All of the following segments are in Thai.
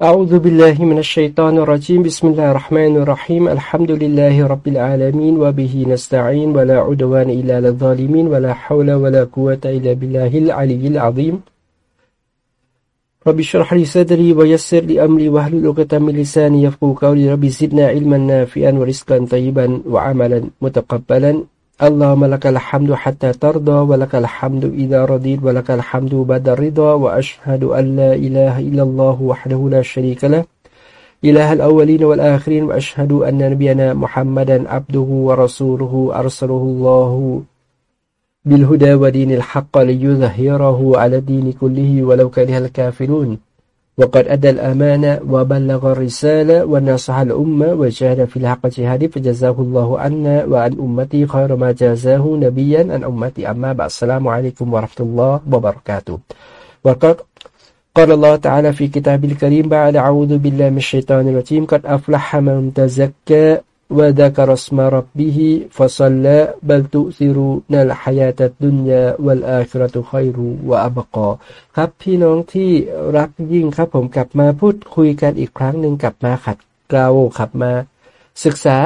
أعوذ بالله من الشيطان الرجيم. بسم الله الرحمن الرحيم. الحمد لله رب العالمين وبه نستعين ولا عدوان إلا للظالمين ولا حول ولا قوة إلا بالله العلي العظيم. رب اشرح لي صدري ويسر لي أمري واحلل عقدة من لساني يفقهوا قولي. رب زدنا علما نافعا ورزقا طيبا وعملا متقبلا. اللهم لك الحمد حتى ترضى ولك الحمد إذا رضيت ولك الحمد بعد الرضا وأشهد أن لا إله إلا الله وحده لا شريك له. إله الأولين والآخرين وأشهد أن نبينا محمدا عبده ورسوله أرسله الله بالهدى ودين الحق ليظهره على الدين كله ولو كره الكافرون. وقد أدى الأمانة وبلغ الرسالة ونصح الأمة وجاهد في الحق جهاده فجزاه الله عنا وعن أمتي خير ما جازاه نبيا عن أمتي. أما بعد السلام عليكم ورحمة الله وبركاته. وقد قال الله تعالى في كتابه الكريم بعد أعوذ بالله من الشيطان الرجيم قد أفلح من تزكى وذكر اسم ربه فصلى بل تؤثرون الحياة الدنيا والآخرة خير وأبقى ครับพี่น้องที่รักยิ่งครับผมกลับมาพูดคุยกันอีกครั้งหนึ่งกลับมาขัดเกลาขับมาศึกษา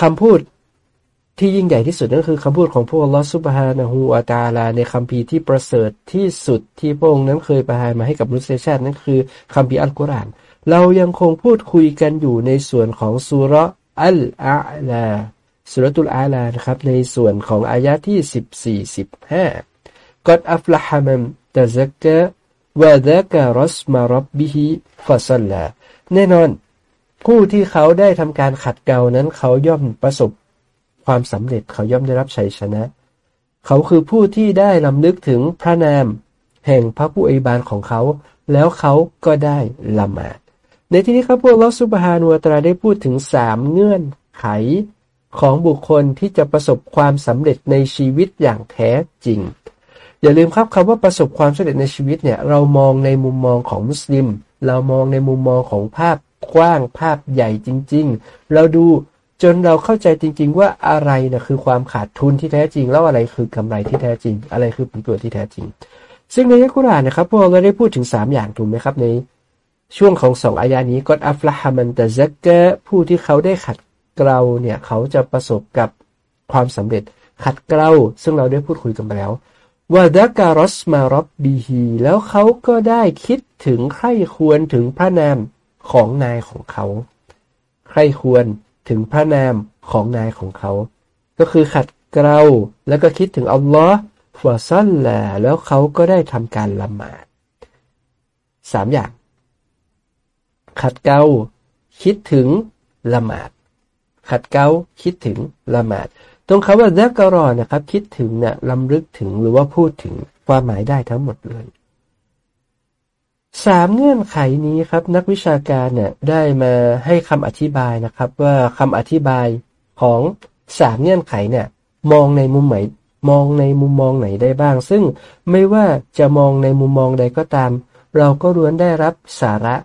คำพูดที่ยิ่งใหญ่ที่สุดนั่นคือคำพูดของพระลอสุบฮานะฮูวาตาลาในคำพีที่ประเสริฐที่สุดที่พระองค์นั้นเคยประทานมาให้กับมนุษยชาตินั่นคือคำพีอัลกุรอาน เรายังคงพูดคุยกันอยู่ในส่วนของสุรอัลอาลาสุรตุลอาลานะครับ ในส่วนของอายะที่ 14 15กอดอัฟละฮามัมตะซักกะวะดะกะรัสมารับบิฮิฟะซัลลาแน่นอน ผู้ที่เขาได้ทำการขัดเกลานั้นเขาย่อมประสบความสำเร็จเขาย่อมได้รับชัยชนะ เขาคือผู้ที่ได้ลำลึกถึงพระนาม แห่งพระผู้อิบานของเขา แล้วเขาก็ได้ละหมาด ในที่นี้ครับพวกลอสุบฮานุตราได้พูดถึงสามเงื่อนไขของบุคคลที่จะประสบความสำเร็จในชีวิตอย่างแท้จริง อย่าลืมครับคำว่าประสบความสำเร็จในชีวิตเนี่ยเรามองในมุมมองของมุสลิม เรามองในมุมมองของภาพกว้างภาพใหญ่จริง ๆ เราดูจนเราเข้าใจจริง ๆ ว่าอะไรนะคือความขาดทุนที่แท้จริง แล้วอะไรคือกำไรที่แท้จริง อะไรคือผลประโยชน์ที่แท้จริง ซึ่งในยักุรานนะครับพวกเราได้พูดถึง 3 อย่างถูกไหมครับใน ช่วงของสองอายานี้ก็อัฟละฮามันตะซักกะผู้ที่เขาได้ขัดเกลาเนี่ยเขาจะประสบกับความสำเร็จขัดเกลาซึ่งเราได้พูดคุยกันไปแล้ววาดะการอสมารอบบีฮีแล้วเขาก็ได้คิดถึงใครควรถึงพระนามของนายของเขา ใครควรถึงพระนามของนายของเขา ก็คือขัดเกลาแล้วก็คิดถึงอัลลอฮ์ฟาซัลลแล้วเขาก็ได้ทำการละหมาดสามอย่าง ขัดเกลาคิดถึงละหมาด ขัดเกลาคิดถึงละหมาด ตรงคาว่าซักรอนะครับ คิดถึงเนี่ยลำลึกถึงหรือว่าพูดถึงความหมายได้ทั้งหมดเลยสามเงื่อนไขนี้ครับนักวิชาการเนี่ยได้มาให้คำอธิบายนะครับ ว่าคำอธิบายของสามเงื่อนไขเนี่ยมองในมุมไหนมองในมุมมองไหนได้บ้าง ซึ่งไม่ว่าจะมองในมุมมองใดก็ตาม เราก็ล้วนได้รับสาระ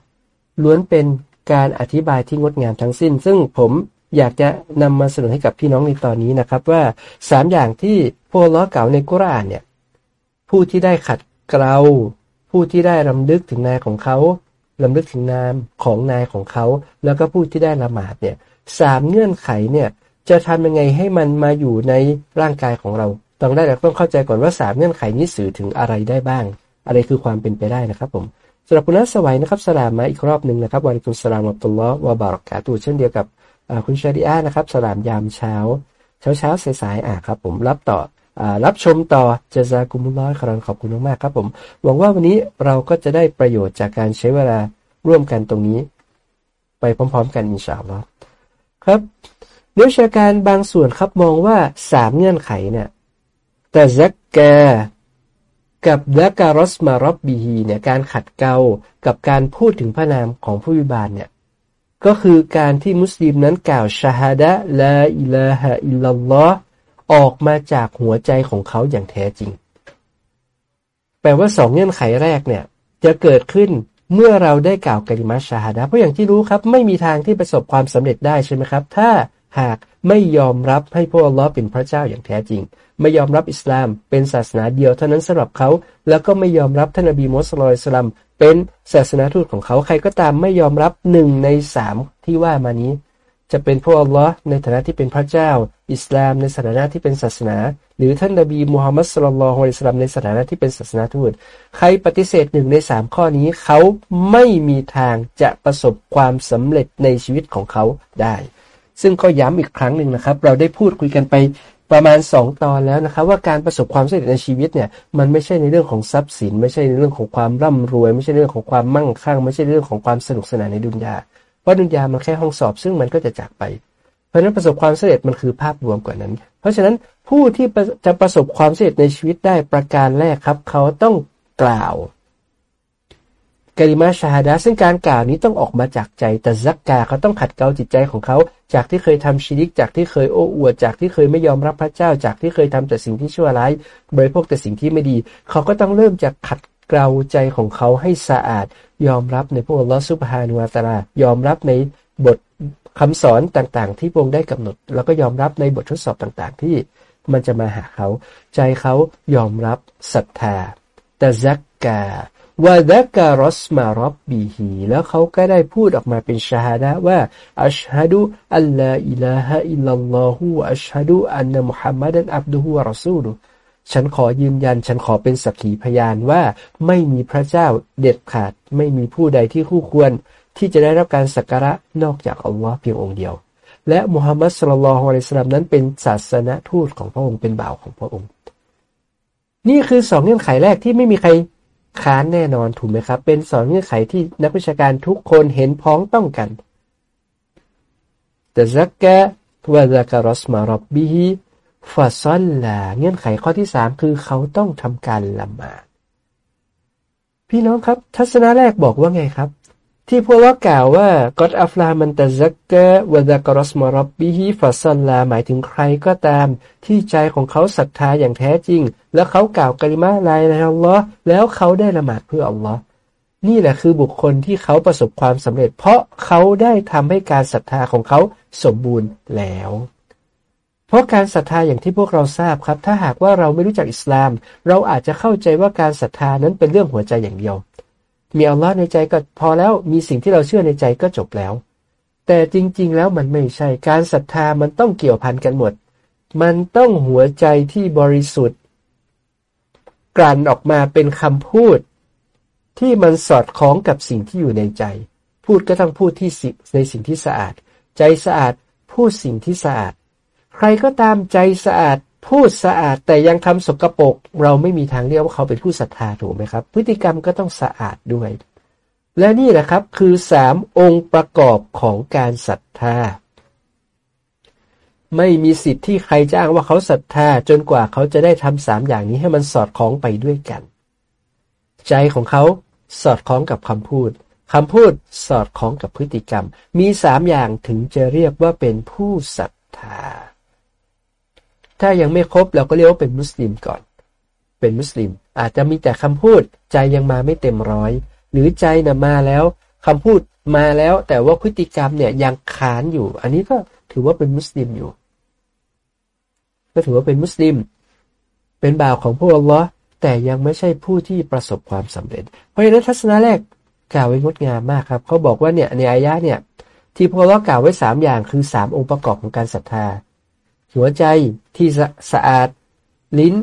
ล้วนเป็นการอธิบายที่งดงามทั้งสิ้น ซึ่งผมอยากจะนำมาเสนอให้กับพี่น้องในตอนนี้นะครับว่าสามอย่างที่พวกล้อเก่าในกุรานเนี่ยผู้ที่ได้ขัดเกลาผู้ที่ได้ลำลึกถึงนายของเขาลำลึกถึงนามของนายของเขา แล้วก็ผู้ที่ได้ละหมาดเนี่ยสามเงื่อนไขเนี่ยจะทำยังไงให้มันมาอยู่ในร่างกายของเราต้องได้ต้องเข้าใจก่อนว่าสามเงื่อนไขนี้สื่อถึงอะไรได้บ้าง อะไรคือความเป็นไปได้นะครับผม สำหรับคุณนัสวัยนะครับสลามมาอีกรอบหนึ่งนะครับวาริกุสลามอับตุลลอฮ์วะบารักาตูเช่นเดียวกับคุณชาดิอานะครับสลามยามเช้า เช้าเช้าสายๆอะครับผมรับต่ออรับชมต่อจะซากุมุลลอยครันขอบคุณมากๆครับผม หวังว่าวันนี้เราก็จะได้ประโยชน์จากการใช้เวลาร่วมกันตรงนี้ ไปพร้อม ๆ กันอินชาอัลลอฮ์ครับนักวิชาการบางส่วนครับมองว่าสามเงื่อนไขเนี่ยแต่ซักก กับละการอสมารบบีฮีเนี่ยการขัดเกลากับการพูดถึงพระนามของผู้วิบาลเนี่ยก็คือการที่มุสลิมนั้นกล่าวชาฮาดะลาอิลาฮะอิลลัลลอฮ์ออกมาจากหัวใจของเขาอย่างแท้จริง แปลว่าสองเงื่อนไขแรกเนี่ยจะเกิดขึ้นเมื่อเราได้กล่าวกลิมาชาฮาดะเพราะอย่างที่รู้ครับ ไม่มีทางที่ประสบความสำเร็จได้ใช่ไหมครับ ถ้า หากไม่ยอมรับให้พวกอัลลอฮ์เป็นพระเจ้าอย่างแท้จริง ไม่ยอมรับอิสลามเป็นศาสนาเดียวเท่านั้นสำหรับเขา แล้วก็ไม่ยอมรับท่านอบีมุสลิมเป็นศาสนาทูตของเขาใครก็ตามไม่ยอมรับหนึ่งในสามที่ว่ามานี้ จะเป็นพวกอัลลอฮ์ในฐานะที่เป็นพระเจ้า อิสลามในฐานะที่เป็นศาสนา หรือท่านนบีมูฮัมมัดสุลลัลฮุอะลัยฮิสลามในฐานะที่เป็นศาสนาทูตใครปฏิเสธหนึ่งในสามข้อนี้เขาไม่มีทางจะประสบความสำเร็จในชีวิตของเขาได้ ซึ่งก็ย้ำอีกครั้งหนึ่งนะครับ เราได้พูดคุยกันไปประมาณ 2 ตอนแล้วนะครับ ว่าการประสบความสำเร็จในชีวิตเนี่ยมันไม่ใช่ในเรื่องของทรัพย์สิน ไม่ใช่ในเรื่องของความร่ำรวย ไม่ใช่เรื่องของความมั่งคั่ง ไม่ใช่เรื่องของความสนุกสนานในดุนยาเพราะดุนยามันแค่ห้องสอบ ซึ่งมันก็จะจากไป เพราะฉะนั้นประสบความสำเร็จมันคือภาพรวมกว่านั้น เพราะฉะนั้นผู้ที่จะประสบความสำเร็จในชีวิตได้ประการแรกครับ เขาต้องกล่าว กริมาชาฮดาซึ่งการกล่าวนี้ต้องออกมาจากใจแต่ซักกาเขาต้องขัดเกลาจิตใจของเขา จากที่เคยทำชีริก จากที่เคยโอ้อวด จากที่เคยไม่ยอมรับพระเจ้า จากที่เคยทำแต่สิ่งที่ชั่วร้าย บริโภคแต่สิ่งที่ไม่ดี เขาก็ต้องเริ่มจากขัดเกลาใจของเขาให้สะอาด ยอมรับในพวกลอสุบฮานุวาตาลายอมรับในบทคำสอนต่างๆ ที่พระองค์ได้กำหนด แล้วก็ยอมรับในบททดสอบต่างๆ ที่มันจะมาหาเขา ใจเขายอมรับศรัทธาแต่ซักกา วะดะการอสมารบบีฮีแล้วเขาก็ได้พูดออกมาเป็นชาฮดะว่าอัชฮะดุอัลลออิลาฮะอิลลัลลอฮุอัชฮะดุอันนมุฮัมมัดันอับดุฮุวะรอซูลุฉันขอยืนยัน ฉันขอเป็นสักขีพยานว่าไม่มีพระเจ้าเด็ดขาด ไม่มีผู้ใดที่คู่ควร ที่จะได้รับการสักการะนอกจากอัลลอฮ์เพียงองค์เดียว และมุฮัมมัดสุลลัลฮวะลัยสลามนั้นเป็นศาสนทูตของพระองค์เป็นบ่าวของพระองค์ นี่คือสองเงื่อนไขแรกที่ไม่มีใคร ค้านแน่นอนถูกไหมครับ เป็นสองเงื่อนไขที่นักวิชาการทุกคนเห็นพ้องต้องกันแต่ซักกะوذكر اسم ربه فصلى เงื่อนไขข้อที่สามคือเขาต้องทำการละหมาดพี่น้องครับ ทัศนะแรกบอกว่าไงครับ ที่พวกเรากล่าวว่าقد أفلح من تزكى وذكر اسم ربه فصلى หมายถึงใครก็ตาม ที่ใจของเขาศรัทธาอย่างแท้จริง แล้วเขากล่าวกะลิมะฮ์ لا إله إلا الله แล้วเขาได้ละหมาดเพื่ออัลลอฮ์นี่แหละคือบุคคลที่เขาประสบความสำเร็จ เพราะเขาได้ทำให้การศรัทธาของเขาสมบูรณ์แล้ว เพราะการศรัทธาอย่างที่พวกเราทราบครับ ถ้าหากว่าเราไม่รู้จักอิสลาม เราอาจจะเข้าใจว่าการศรัทธานั้นเป็นเรื่องหัวใจอย่างเดียว มีอัลลอฮ์ในใจก็พอแล้วมีสิ่งที่เราเชื่อในใจก็จบแล้ว แต่จริง ๆ แล้วมันไม่ใช่การศรัทธามันต้องเกี่ยวพันกันหมด มันต้องหัวใจที่บริสุทธิ์ กลั่นออกมาเป็นคำพูด ที่มันสอดคล้องกับสิ่งที่อยู่ในใจ พูดก็ต้องพูดที่สิในสิ่งที่สะอาด ใจสะอาดพูดสิ่งที่สะอาด ใครก็ตามใจสะอาด พูดสะอาดแต่ยังทำสกรปรกเราไม่มีทางเรียกว่าเขาเป็นผู้ศรัทธาถูกไหมครับ พฤติกรรมก็ต้องสะอาดด้วย และนี่แหละครับคือสามองค์ประกอบของการศรัทธา ไม่มีสิทธิ์ที่ใครจ้างว่าเขาศรัทธาจนกว่าเขาจะได้ทำสามอย่างนี้ให้มันสอดคล้องไปด้วยกัน ใจของเขาสอดคล้องกับคำพูดคำพูดสอดคล้องกับพฤติกรรม มีสามอย่างถึงจะเรียกว่าเป็นผู้ศรัทธา ถ้ายังไม่ครบเราก็เรียกว่าเป็นมุสลิมก่อน เป็นมุสลิม อาจจะมีแต่คำพูดใจยังมาไม่เต็มร้อย หรือใจนะ่ะมาแล้วคำพูดมาแล้วแต่ว่าพฤติกรรมเนี่ยยังขานอยู่ อันนี้ก็ถือว่าเป็นมุสลิมอยู่ ก็ถือว่าเป็นมุสลิม เป็นบ่าวของพวกอัลลอฮ์แต่ยังไม่ใช่ผู้ที่ประสบความสำเร็จ เพราะฉะนั้นทัศนะแรกกล่าวไว้งดงามมากครับ เขาบอกว่าเนี่ยในอายะเนี่ยที่พวกเรากล่าวไว้สามอย่างคือสามองค์ประกอบของการศรัทธา หัวใจที่สะสะอาด ลิ้น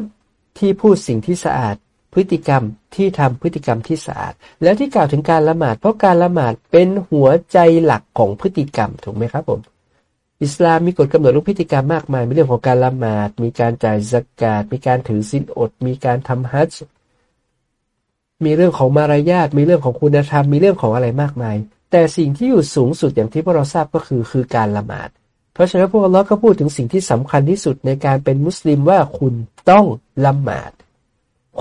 ที่พูดสิ่งที่สะอาด พฤติกรรมที่ทำพฤติกรรมที่สะอาด แล้วที่กล่าวถึงการละหมาด เพราะการละหมาดเป็นหัวใจหลักของพฤติกรรมถูกไหมครับผมอิสลามมีกฎกำหนดรูปพฤติกรรมมากมาย มีเรื่องของการละหมาด มีการจ่ายสกาดมีการถือศีลอด มีการทำฮัจจ์มีเรื่องของมารยาท มีเรื่องของคุณธรรม มีเรื่องของอะไรมากมาย แต่สิ่งที่อยู่สูงสุดอย่างที่พวกเราทราบก็คือคือการละหมาด เพราะฉะนั้นพวกเราก็พูดถึงสิ่งที่สำคัญที่สุดในการเป็นมุสลิมว่าคุณต้องละหมาด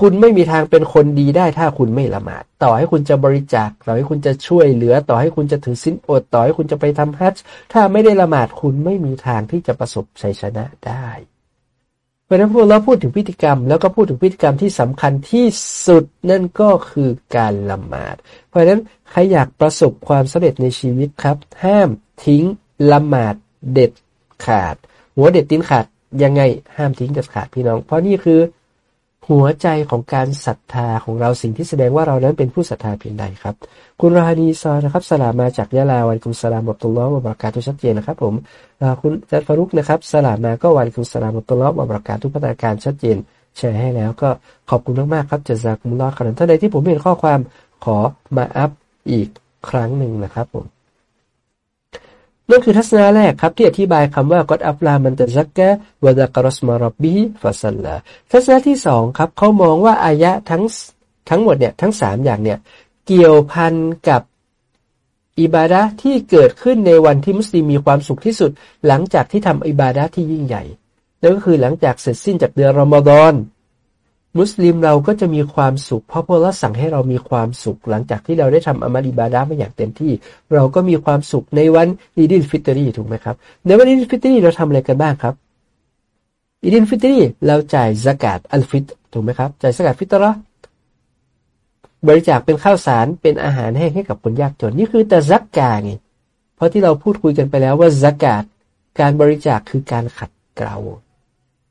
คุณไม่มีทางเป็นคนดีได้ถ้าคุณไม่ละหมาด ต่อให้คุณจะบริจาค ต่อให้คุณจะช่วยเหลือ ต่อให้คุณจะถือสินอด ต่อให้คุณจะไปทำฮัจจ์ถ้าไม่ได้ละหมาดคุณไม่มีทางที่จะประสบชัยชนะได้ เพราะนั้นพวกเราพูดถึงพฤติกรรม แล้วก็พูดถึงพฤติกรรมที่สำคัญที่สุดนั่นก็คือการละหมาด เพราะฉะนั้นใครอยากประสบความสำเร็จในชีวิตครับ ห้ามทิ้งละหมาด เด็ดขาด หัวเด็ดตีนขาดยังไงห้ามทิ้งเด็ดขาดพี่น้อง เพราะนี่คือหัวใจของการศรัทธาของเราสิ่งที่แสดงว่าเรานั้นเป็นผู้ศรัทธาเพียงใดครับ คุณราฮานีซอนะครับสลามมาจากยะลาวันกุมสลามอับตุลลอฮ์วะบรักาตุชัดเจนนะครับ ผมคุณจัดฟารุกนะครับสลามมาก็วันกุมสลามอับตุลลอฮ์วะบรักาตุพัฒนาการชัดเจนแชร์ให้แล้วก็ขอบคุณมากๆครับจะจากมุลลอฮ์ขนาดท่านใดที่ผมเห็นข้อความขอมาอัพอีกครั้งหนึ่งนะครับผม นั่นคือทัศนะแรกครับ ที่อธิบายคำว่ากอดอัฟลามันตะซักกะวะดะกรสมารับบีฟาซัลลาทัศนะที่สองครับเขามองว่าอายะทั้งทั้งหมดเนี่ยทั้งสามอย่างเนี่ยเกี่ยวพันกับอิบาดะที่เกิดขึ้นในวันที่มุสลิมมีความสุขที่สุด หลังจากที่ทำอิบาดะที่ยิ่งใหญ่นั่นก็คือหลังจากเสร็จสิ้นจากเดือนรอมฎอน มุสลิมเราก็จะมีความสุข เพราะพระองค์สั่งให้เรามีความสุข หลังจากที่เราได้ทำอามัลอิบาดามาอย่างเต็มที่ เราก็มีความสุขในวันอีดิลฟิตรีถูกไหมครับ ในวันอีดิลฟิตรีเราทำอะไรกันบ้างครับอีดิลฟิตรีเราจ่ายสกาดอัลฟิตถูกไหมครับจ่ายสกาดฟิตระบริจาคเป็นข้าวสารเป็นอาหารแห้งให้กับคนยากจนนี่คือتزكى ไงเพราะที่เราพูดคุยกันไปแล้วว่าสกาดการบริจาคคือการขัดเกลา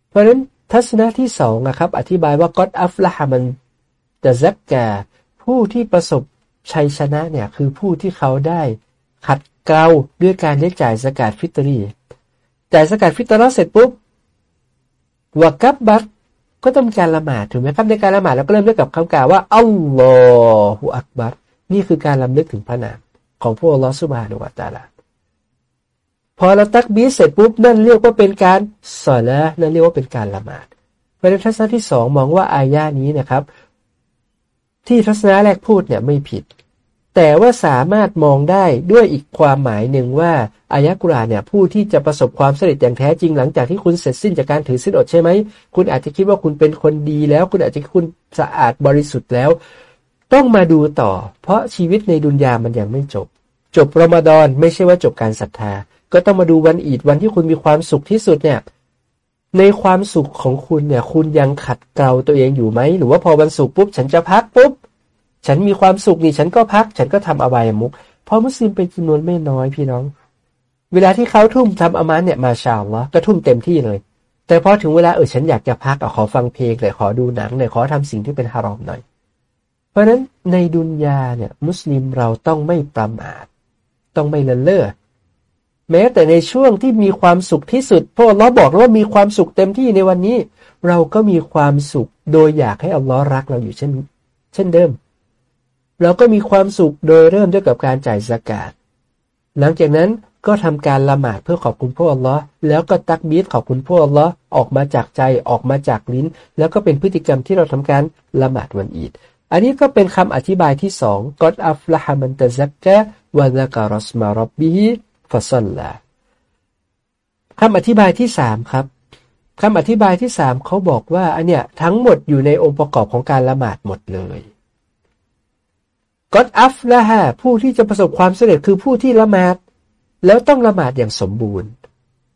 เพราะฉะนั้น ทัศนะที่สองนะครับ อธิบายว่าقد أفلح من تزكى ผู้ที่ประสบชัยชนะเนี่ยคือผู้ที่เขาได้ขัดเกลาด้วยการได้จ่ายสกาดฟิตรีจ่ายสกาดฟิตรเสร็จปุ๊บวกับบัตก็ต้องการละหมาดถูกไหมครับในการละหมาดเราก็เริ่มด้วยกับคำกล่าวว่าอัลลอฮฺอักบัตนี่คือการลำลึกถึงพระนามของพระอัลลอฮฺสุบฮานุวาตาลา พอเราตักบีเสร็จปุ๊บนั่นเรียกว่าเป็นการสอนแล้วนั่นเรียกว่าเป็นการละหมาดเพราะในทัศนะที่สองมองว่าอายานี้นะครับ ที่ทัศนะแรกพูดเนี่ยไม่ผิด แต่ว่าสามารถมองได้ด้วยอีกความหมายหนึ่งว่าอายะกุรานเนี่ยผู้ที่จะประสบความสำเร็จอย่างแท้จริงหลังจากที่คุณเสร็จสิ้นจากการถือสิ้นอดใช่ไหมคุณอาจจะคิดว่าคุณเป็นคนดีแล้ว คุณอาจจะคุณสะอาดบริสุทธิ์แล้ว ต้องมาดูต่อ เพราะชีวิตในดุนยามันยังไม่จบ จบรอมฎอนไม่ใช่ว่าจบการศรัทธา ก็ต้องมาดูวันอีดวันที่คุณมีความสุขที่สุดเนี่ย ในความสุขของคุณเนี่ย คุณยังขัดเกลาตัวเองอยู่ไหม หรือว่าพอวันสุขปุ๊บ ฉันจะพักปุ๊บ ฉันมีความสุขนี่ฉันก็พัก ฉันก็ทำอบายมุกเพราะมุสลิมเป็นจำนวนไม่น้อยพี่น้อง เวลาที่เขาทุ่มทำอามันเนี่ยมาชาวะก็ทุ่มเต็มที่เลย แต่พอถึงเวลาเออฉันอยากจะพักอขอฟังเพลงเลยขอดูหนังเลยขอทำสิ่งที่เป็นฮารอมหน่อย เพราะฉะนั้นในดุนยาเนี่ย มุสลิมเราต้องไม่ประมาทต้องไม่เลินเล่อ แม้แต่ในช่วงที่มีความสุขที่สุดพราะเราบอกว่ามีความสุขเต็มที่ในวันนี้ เราก็มีความสุขโดยอยากให้อัลลอฮ์รักเราอยู่เช่น เช่นเดิม เราก็มีความสุขโดยเริ่มด้วยกับการจ่ายสกาดหลังจากนั้นก็ทำการละหมาดเพื่อขอบคุณพระอัลลอฮ์แล้วก็ตักบีดขอบคุณพระอัลลอฮ์ออกมาจากใจออกมาจากลิ้น แล้วก็เป็นพฤติกรรมที่เราทำการละหมาดวันอีดอันนี้ก็เป็นคำอธิบายที่สองกอดอัฟละฮามันตะซักกะวะละการอสมารบบิฮิ ฟาซัลลาคำอธิบายที่สามครับคำอธิบายที่สามเขาบอกว่าอันเนี้ยทั้งหมดอยู่ในองค์ประกอบของการละหมาดหมดเลยกอดอัฟละฮะผู้ที่จะประสบความสำเร็จคือผู้ที่ละหมาด แล้วต้องละหมาดอย่างสมบูรณ์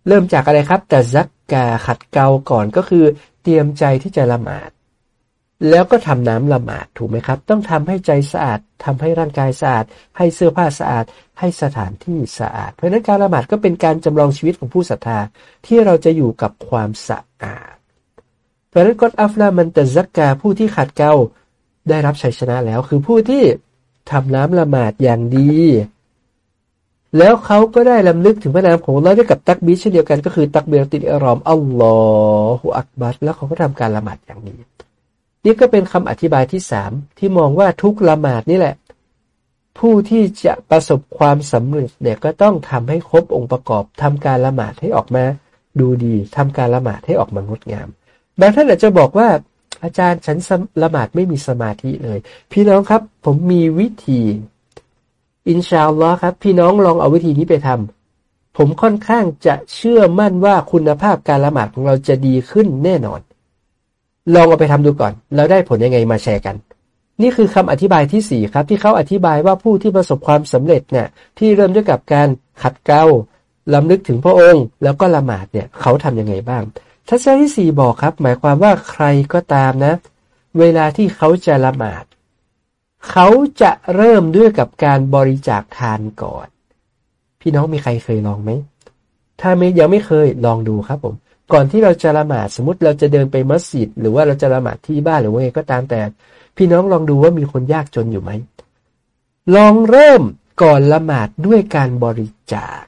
เริ่มจากอะไรครับ แต่ซักกาขัดเกลาก่อนก็คือ เตรียมใจที่จะละหมาด แล้วก็ทำน้ำละหมาดถูกไหมครับ ต้องทำให้ใจสะอาดทำให้ร่างกายสะอาด ให้เสื้อผ้าสะอาด ให้สถานที่สะอาด เพราะนั้นการละหมาดก็เป็นการจำลองชีวิตของผู้ศรัทธาที่เราจะอยู่กับความสะอาด เพราะนั้นกอดอัฟลามันตะซักกาผู้ที่ขัดเกลาได้รับชัยชนะแล้ว คือผู้ที่ทำน้ำละหมาดอย่างดี แล้วเขาก็ได้ลำลึกถึงพระนามของเราด้วยกับตักบีเช่นเดียวกันก็คือตักเบรติอรอมอัลลอฮฺอักบัรแล้วเขาก็ทำการละหมาดอย่างนี้ นี่ก็เป็นคำอธิบายที่สามที่มองว่าทุกละหมาดนี่แหละ ผู้ที่จะประสบความสำเร็จเนี่ยก็ต้องทำให้ครบองค์ประกอบทำการละหมาดให้ออกมา ดูดีทำการละหมาดให้ออกมางดงามบางท่านอาจจะบอกว่าอาจารย์ฉันละหมาดไม่มีสมาธิเลย พี่น้องครับผมมีวิธีอินชาอัลลอฮ์ครับ พี่น้องลองเอาวิธีนี้ไปทำผมค่อนข้างจะเชื่อมั่นว่าคุณภาพการละหมาดของเราจะดีขึ้นแน่นอน ลองเอาไปทำดูก่อน แล้วได้ผลยังไงมาแชร์กัน นี่คือคำอธิบายที่สี่ครับ ที่เขาอธิบายว่าผู้ที่ประสบความสำเร็จเนี่ยที่เริ่มด้วยกับการขัดเกลาลำลึกถึงพระองค์ แล้วก็ละหมาดเนี่ยเขาทํำยังไงบ้าง ทัศนะที่สี่บอกครับ หมายความว่าใครก็ตามนะ เวลาที่เขาจะละหมาด เขาจะเริ่มด้วยกับการบริจาคทานก่อน พี่น้องมีใครเคยลองไหมถ้าไม่ยังไม่เคยลองดูครับผม ก่อนที่เราจะละหมาดสมมติเราจะเดินไปมัสยิดหรือว่าเราจะละหมาดที่บ้านหรือว่าไงก็ตามแต่ พี่น้องลองดูว่ามีคนยากจนอยู่ไหมลองเริ่มก่อนละหมาดด้วยการบริจาค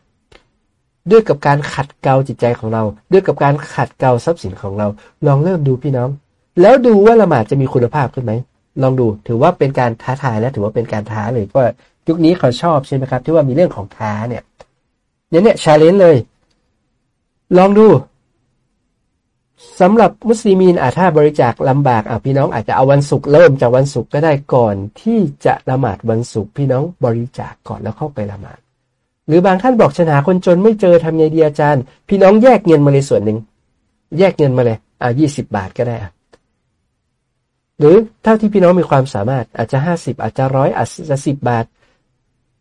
ด้วยกับการขัดเกลาจิตใจของเรา ด้วยกับการขัดเกลาทรัพย์สินของเรา ลองเริ่มดูพี่น้อง แล้วดูว่าละหมาดจะมีคุณภาพขึ้นไหมลองดูถือว่าเป็นการท้าทายและถือว่าเป็นการท้าเลยเพราะยุคนี้เขาชอบใช่ไหมครับ ที่ว่ามีเรื่องของท้าเนี่ยเนี่ยเนี่ยชาเลนจ์เลย ลองดู สำหรับมุสลิมีนอาจถ้าบริจาคลำบากอะพี่น้องอาจจะเอาวันศุกร์เริ่มจากวันศุกร์ก็ได้ก่อนที่จะละหมาดวันศุกร์พี่น้องบริจาคก่อนแล้วเข้าไปละหมาด หรือบางท่านบอกชนะคนจนไม่เจอทำไงดีอาจารย์ พี่น้องแยกเงินมาเลยส่วนหนึ่งแยกเงินมาเลยอะยี่สิบบาทก็ได้อะหรือเท่าที่พี่น้องมีความสามารถอาจจะห้าสิบอาจจะร้อยอาจจะสิบบาท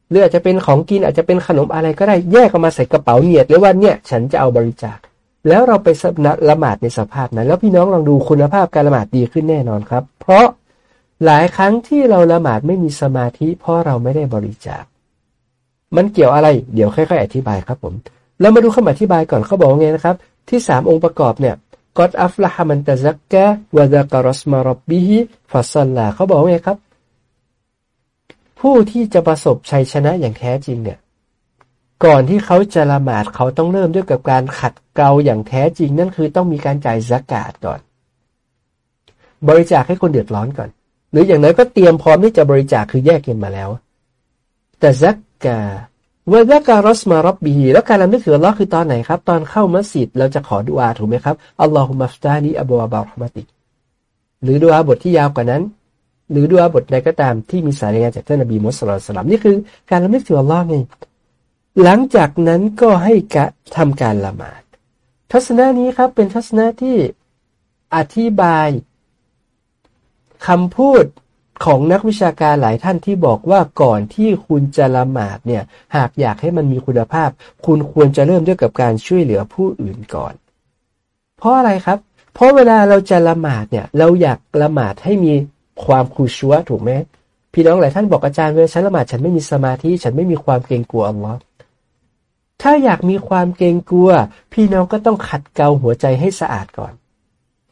หรืออาจจะเป็นของกินอาจจะเป็นขนมอะไรก็ได้แยกออกมาใส่กระเป๋าเงียดเลยว่าเนี่ยฉันจะเอาบริจาค แล้วเราไปละหมาดในสภาพนั้น แล้วพี่น้องลองดูคุณภาพการละหมาดดีขึ้นแน่นอนครับ เพราะหลายครั้งที่เราละหมาดไม่มีสมาธิ เพราะเราไม่ได้บริจาค มันเกี่ยวอะไร เดี๋ยวค่อยๆ อธิบายครับผม เรามาดูคำอธิบายก่อนเขาบอกว่าไงนะครับ ที่สามองค์ประกอบเนี่ยกอดอัฟละฮามันตะซักกะวะดะกรอสมารบบิฮิฟัสซัลลาเขาบอกว่าไงครับ ผู้ที่จะประสบชัยชนะอย่างแท้จริงเนี่ย ก่อนที่เขาจะละหมาดเขาต้องเริ่มด้วยกับการขัดเกลาอย่างแท้จริงนั่นคือต้องมีการจ่ายสกาดก่อน บริจาคให้คนเดือดร้อนก่อน หรืออย่างน้อยก็เตรียมพร้อมที่จะบริจาคคือแยกเงินมาแล้ว แต่ซักาเวลาการรสมารับบีแล้วการละนึกถึงอัลลอฮ์คือตอนไหนครับ ตอนเข้ามัสยิดเราจะขอดุอาถูกไหมครับอัลลอฮุมัฟตานีอับวาบาร์มาติ หรือดุอาบทที่ยาวกว่านั้น หรือดุอาบทใดก็ตามที่มีสายรายงานจากท่านนบีมุสลิมนี่คือการละนึกถึงอัลลอฮ์ไง หลังจากนั้นก็ให้กะทำการละหมาด ทัศนะนี้ครับเป็นทัศนะที่อธิบายคำพูดของนักวิชาการหลายท่านที่บอกว่าก่อนที่คุณจะละหมาดเนี่ย หากอยากให้มันมีคุณภาพ คุณควรจะเริ่มด้วยกับการช่วยเหลือผู้อื่นก่อน เพราะอะไรครับ เพราะเวลาเราจะละหมาดเนี่ย เราอยากละหมาดให้มีความคูชัวถูกไหมพี่น้องหลายท่านบอกอาจารย์เวลาฉันละหมาดฉันไม่มีสมาธิฉันไม่มีความเกรงกลัวอัลลอฮ์ ถ้าอยากมีความเกรงกลัว พี่น้องก็ต้องขัดเกลาหัวใจให้สะอาดก่อน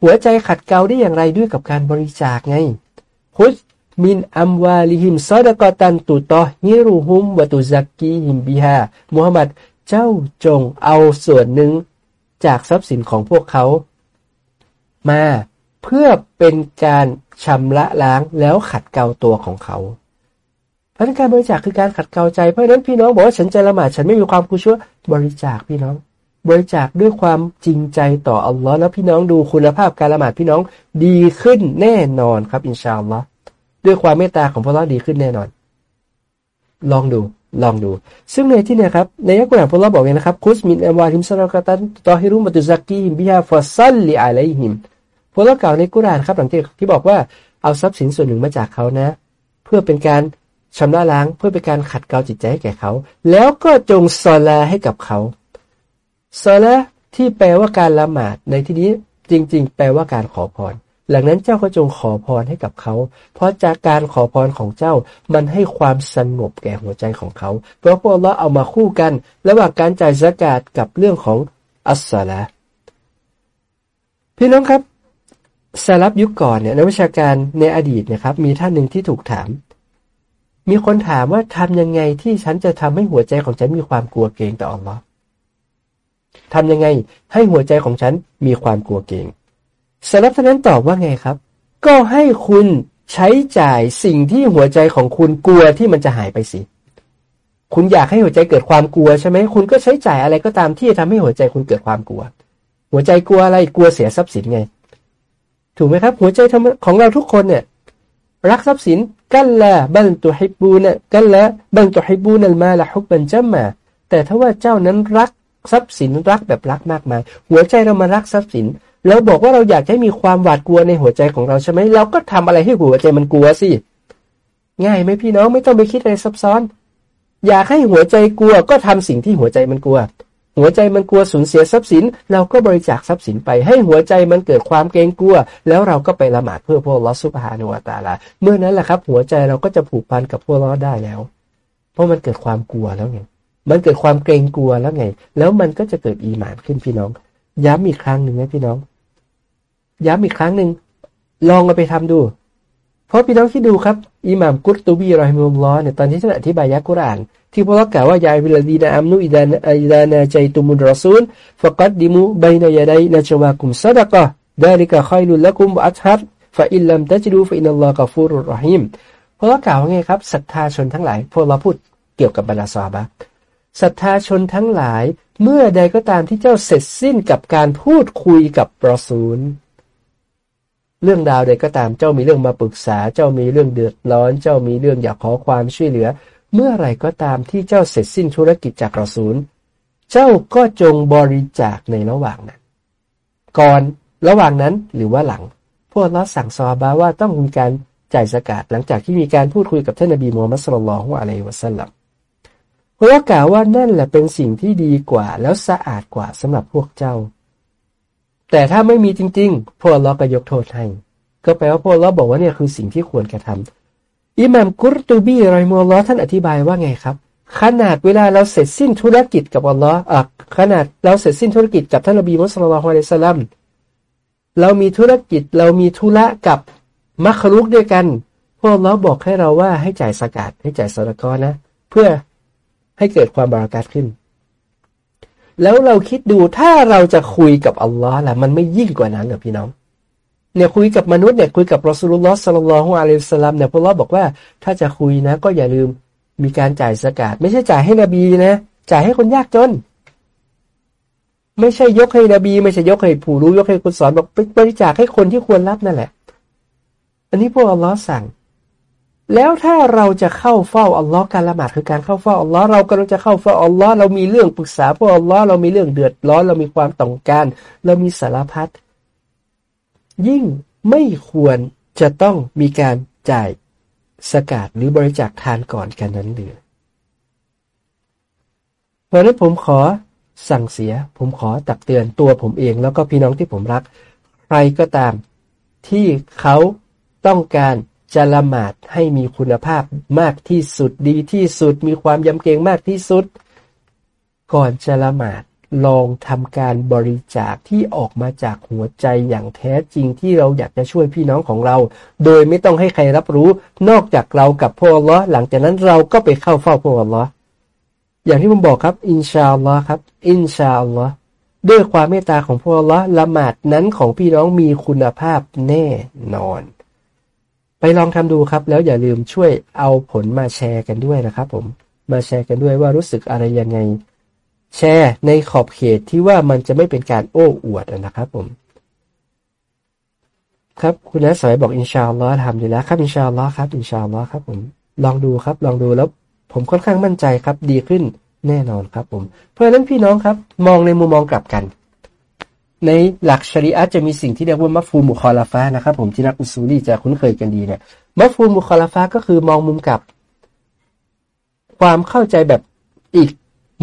หัวใจขัดเกลาได้อย่างไรด้วยกับการบริจาคไงพุทมินอัมวาลิฮิมซอดกตันตุตอฮิรุฮุมวตุซักกีฮิมบิฮามุฮัมมัดเจ้าจงเอาส่วนหนึ่งจากทรัพย์สินของพวกเขา มาเพื่อเป็นการชำระล้างแล้วขัดเกลาตัวของเขา เพราะการบริจาคคือการขัดเกลาใจเพราะนั้นพี่น้องบอกว่าฉันใจละหมาดฉันไม่มีความกุศลบริจาคพี่น้อง บริจาคด้วยความจริงใจต่ออัลลอฮ์แล้วพี่น้องดูคุณภาพการละหมาดพี่น้องดีขึ้นแน่นอนครับอินชาอัลลอฮ์ด้วยความเมตตาของพระอัลลอฮ์ดีขึ้นแน่นอน ลองดูลองดู ซึ่งในที่นี้ครับในอัลกุรอานพระอัลลอฮ์บอกเลยนะครับคุสมินอัมวาลิมซาลกตันตอฮิรุมัตุซักกีฮิมบิฮาฟัสซัลลิอะลัยฮิมพระลอกล่าวในกุรานครับหลังจากที่บอกว่าเอาทรัพย์สินส่วนหนึ่งมาจากเขานะ เพื่อเป็นการ ชำระล้างเพื่อเป็นการขัดเกลาจิตใจให้แก่เขา แล้วก็จงซอลาให้กับเขาซอลาที่แปลว่าการละหมาดในที่นี้จริง ๆ แปลว่าการขอพร หลังนั้นเจ้าก็จงขอพรให้กับเขา เพราะจากการขอพรของเจ้ามันให้ความสงบแก่หัวใจของเขา เพราะพวกเราเอามาคู่กัน ระหว่างการจ่ายสกาดกับเรื่องของอัสซาละพี่น้องครับสารับยุคก่อนเนี่ยนักวิชาการในอดีตนะครับ มีท่านหนึ่งที่ถูกถาม มีคนถามว่าทำยังไงที่ฉันจะทำให้หัวใจของฉันมีความกลัวเกรงต่ออัลลอฮ์ทำยังไงให้หัวใจของฉันมีความกลัวเกรงสำหรับท่านนั้นตอบว่าไงครับ ก็ให้คุณใช้จ่ายสิ่งที่หัวใจของคุณกลัวที่มันจะหายไปสิคุณอยากให้หัวใจเกิดความกลัวใช่ไหมคุณก็ใช้จ่ายอะไรก็ตามที่จะทำให้หัวใจคุณเกิดความกลัว หัวใจกลัวอะไรกลัวเสียทรัพย์สินไง ถูกไหมครับ หัวใจของเราทุกคนเนี่ย รักทรัพย์สินกันละบัลตุฮิบูนะกันละบัลตุฮิบูนัลมาละฮุบบันจัมมา แต่ถ้าว่าเจ้านั้นรักทรัพย์สินรักแบบรักมากมาย หัวใจเรามารักทรัพย์สินเราบอกว่าเราอยากให้มีความหวาดกลัวในหัวใจของเราใช่ไหมเราก็ทำอะไรให้หัวใจมันกลัวสิง่ายไหมพี่น้องไม่ต้องไปคิดอะไรซับซ้อน อยากให้หัวใจกลัวก็ทำสิ่งที่หัวใจมันกลัว หัวใจมันกลัวสูญเสียทรัพย์สิน เราก็บริจาคทรัพย์สินไป ให้หัวใจมันเกิดความเกรงกลัว แล้วเราก็ไปละหมาดเพื่อพวกลอสุภานุวตาลาเมื่อนั้นแหละครับ หัวใจเราก็จะผูกพันกับพวกลอได้แล้ว เพราะมันเกิดความกลัวแล้วไงมันเกิดความเกรงกลัวแล้วไง แล้วมันก็จะเกิดอีหมานขึ้นพี่น้อง ย้ำอีกครั้งหนึ่งนะพี่น้อง ย้ำอีกครั้งหนึ่งลองเอาไปทำดู เพราะพี่น้องที่ดูครับอิหม่ามกุตตูบีรอฮิมุลลอเนี่ยตอนที่ท่านอธิบายยักกุรอาน ที่พระองค์กล่าวว่ายาวิลดีนาอัมนุอิดานอิดานาใจตุมุนรอซูลฟะกัดดิมูบัยนยาดัยนะจวากุมซาดะกะดาริกะขัยลุลละกุมอัตฮัดฟะอิลลัมตัจดูฟะอินัลลอฮ์กฟูรุรรหิมพระองค์กล่าวว่าไงครับศรัทธาชนทั้งหลาย พวกเราพูดเกี่ยวกับบรรดาซาบะศรัทธาชนทั้งหลาย เมื่อใดก็ตามที่เจ้าเสร็จสิ้นกับการพูดคุยกับรอซูลเรื่องราวใดก็ตามเจ้ามีเรื่องมาปรึกษา เจ้ามีเรื่องเดือดร้อน เจ้ามีเรื่องอยากขอความช่วยเหลือ เมื่อไรก็ตามที่เจ้าเสร็จสิ้นธุรกิจจากรอซูล เจ้าก็จงบริจาคในระหว่างนั้น ก่อนระหว่างนั้นหรือว่าหลัง พวกเราสั่งซอบาว่าต้องมีการจ่ายสกาดหลังจากที่มีการพูดคุยกับท่านนบีมูฮัมมัดสุลลัลฮุอะลัยฮิวะสัลลัมพระกล่าวว่านั่นแหละเป็นสิ่งที่ดีกว่าแล้วสะอาดกว่าสำหรับพวกเจ้า แต่ถ้าไม่มีจริง ๆ พวกเราก็ยกโทษให้ ก็แปลว่าพวกเราบอกว่าเนี่ยคือสิ่งที่ควรกระทำ อิหม่ามกุรตูบีรอยมัวล้อท่านอธิบายว่าไงครับ ขนาดเวลาเราเสร็จสิ้นธุรกิจกับอัลลอฮ์อะขนาดเราเสร็จสิ้นธุรกิจกับท่านนบีมุสลิมฮะลัยสลัมเรามีธุรกิจเรามีธุระกับมัคลุกด้วยกันพวกเราบอกให้เราว่าให้จ่ายสกาดให้จ่ายสรกอนะ เพื่อให้เกิดความบารักัดขึ้น แล้วเราคิดดูถ้าเราจะคุยกับอัลลอฮ์ล่ะมันไม่ยิ่งกว่านั้นเหรอพี่น้อง เนี่ยคุยกับมนุษย์เนี่ยคุยกับรอสูลุลลอฮ์สัลลัลลอฮุอะลัยฮิสลามเนี่ยพวกเราบอกว่าถ้าจะคุยนะ ก็อย่าลืมมีการจ่ายสกาดไม่ใช่จ่ายให้นบีนะ จ่ายให้คนยากจน ไม่ใช่ยกให้นบี ไม่ใช่ยกให้ผู้รู้ยกให้คนสอนบอกบริจาคให้คนที่ควรรับนั่นแหละ อันนี้พวกอัลลอฮ์สั่ง แล้วถ้าเราจะเข้าเฝ้าอัลลอฮ์การละหมาดคือการเข้าเฝ้าอัลลอฮ์เรากำลังจะเข้าเฝ้าอัลลอฮ์เรามีเรื่องปรึกษาพวกอัลลอฮ์เรามีเรื่องเดือดร้อนเรามีความต้องการ เรามีสารพัด ยิ่งไม่ควรจะต้องมีการจ่ายสกาดหรือบริจาคทานก่อนกันนั้นเดือเพราะนั้นผมขอสั่งเสีย ผมขอตักเตือนตัวผมเอง แล้วก็พี่น้องที่ผมรัก ใครก็ตามที่เขาต้องการจะละหมาดให้มีคุณภาพมากที่สุดดีที่สุด มีความยำเกรงมากที่สุด ก่อนจะละหมาด ลองทำการบริจาคที่ออกมาจากหัวใจอย่างแท้จริงที่เราอยากจะช่วยพี่น้องของเรา โดยไม่ต้องให้ใครรับรู้ นอกจากเรากับพวกล้อหลังจากนั้นเราก็ไปเข้าเฝ้าพวกล้ออย่างที่ผมบอกครับ อินชาอัลลอฮ์ครับ อินชาอัลลอฮ์ด้วยความเมตตาของพวกล้อละหมาดนั้นของพี่น้องมีคุณภาพแน่นอน ไปลองทำดูครับ แล้วอย่าลืมช่วยเอาผลมาแชร์กันด้วยนะครับ ผม มาแชร์กันด้วยว่ารู้สึกอะไรยังไง แชร์ในขอบเขตที่ว่ามันจะไม่เป็นการโอ้อวดนะครับผม ครับคุณนัสายบอกอินชาอัลลอฮ์ทำดีแล้วครับอินชาอัลลอฮ์ครับอินชาอัลลอฮ์ครับผมลองดูครับลองดูแล้วผมค่อนข้างมั่นใจครับดีขึ้นแน่นอนครับผม เพราะฉะนั้นพี่น้องครับ มองในมุมมองกลับกัน ในหลักชะรีอะฮ์จะมีสิ่งที่เรียกว่าمفهوم مخالفة นะครับผมที่นักอุซูลีจะคุ้นเคยกันดีเนี่ยมัฟฟูมุคอลาฟะก็คือมองมุมกลับ ความเข้าใจแบบอีก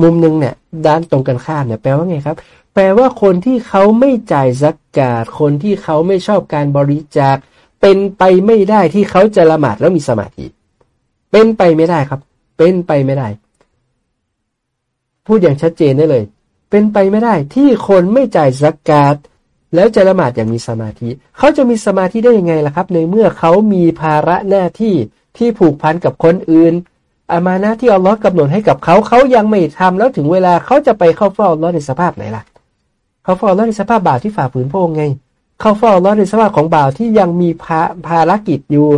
มุมหนึ่งเนี่ยด้านตรงกันข้ามเนี่ยแปลว่าไงครับ แปลว่าคนที่เขาไม่จ่ายซักกาดคนที่เขาไม่ชอบการบริจาค เป็นไปไม่ได้ที่เขาจะละหมาดแล้วมีสมาธิเป็นไปไม่ได้ครับ เป็นไปไม่ได้ พูดอย่างชัดเจนได้เลย เป็นไปไม่ได้ที่คนไม่จ่ายสักกาดแล้วจะละหมาดอย่างมีสมาธิ เขาจะมีสมาธิได้ยังไงล่ะครับ ในเมื่อเขามีภาระหน้าที่ที่ผูกพันกับคนอื่น อามานะที่อัลลอฮ์กำหนดให้กับเขาเขายังไม่ทำแล้วถึงเวลาเขาจะไปเข้าเฝ้าอัลลอฮ์ในสภาพไหนล่ะ เขาเฝ้าอัลลอฮ์ในสภาพบ่าวที่ฝ่าฝืนพระองค์ไง เขาเฝ้าอัลลอฮ์ในสภาพของบ่าวที่ยังมีภาภารกิจอยู่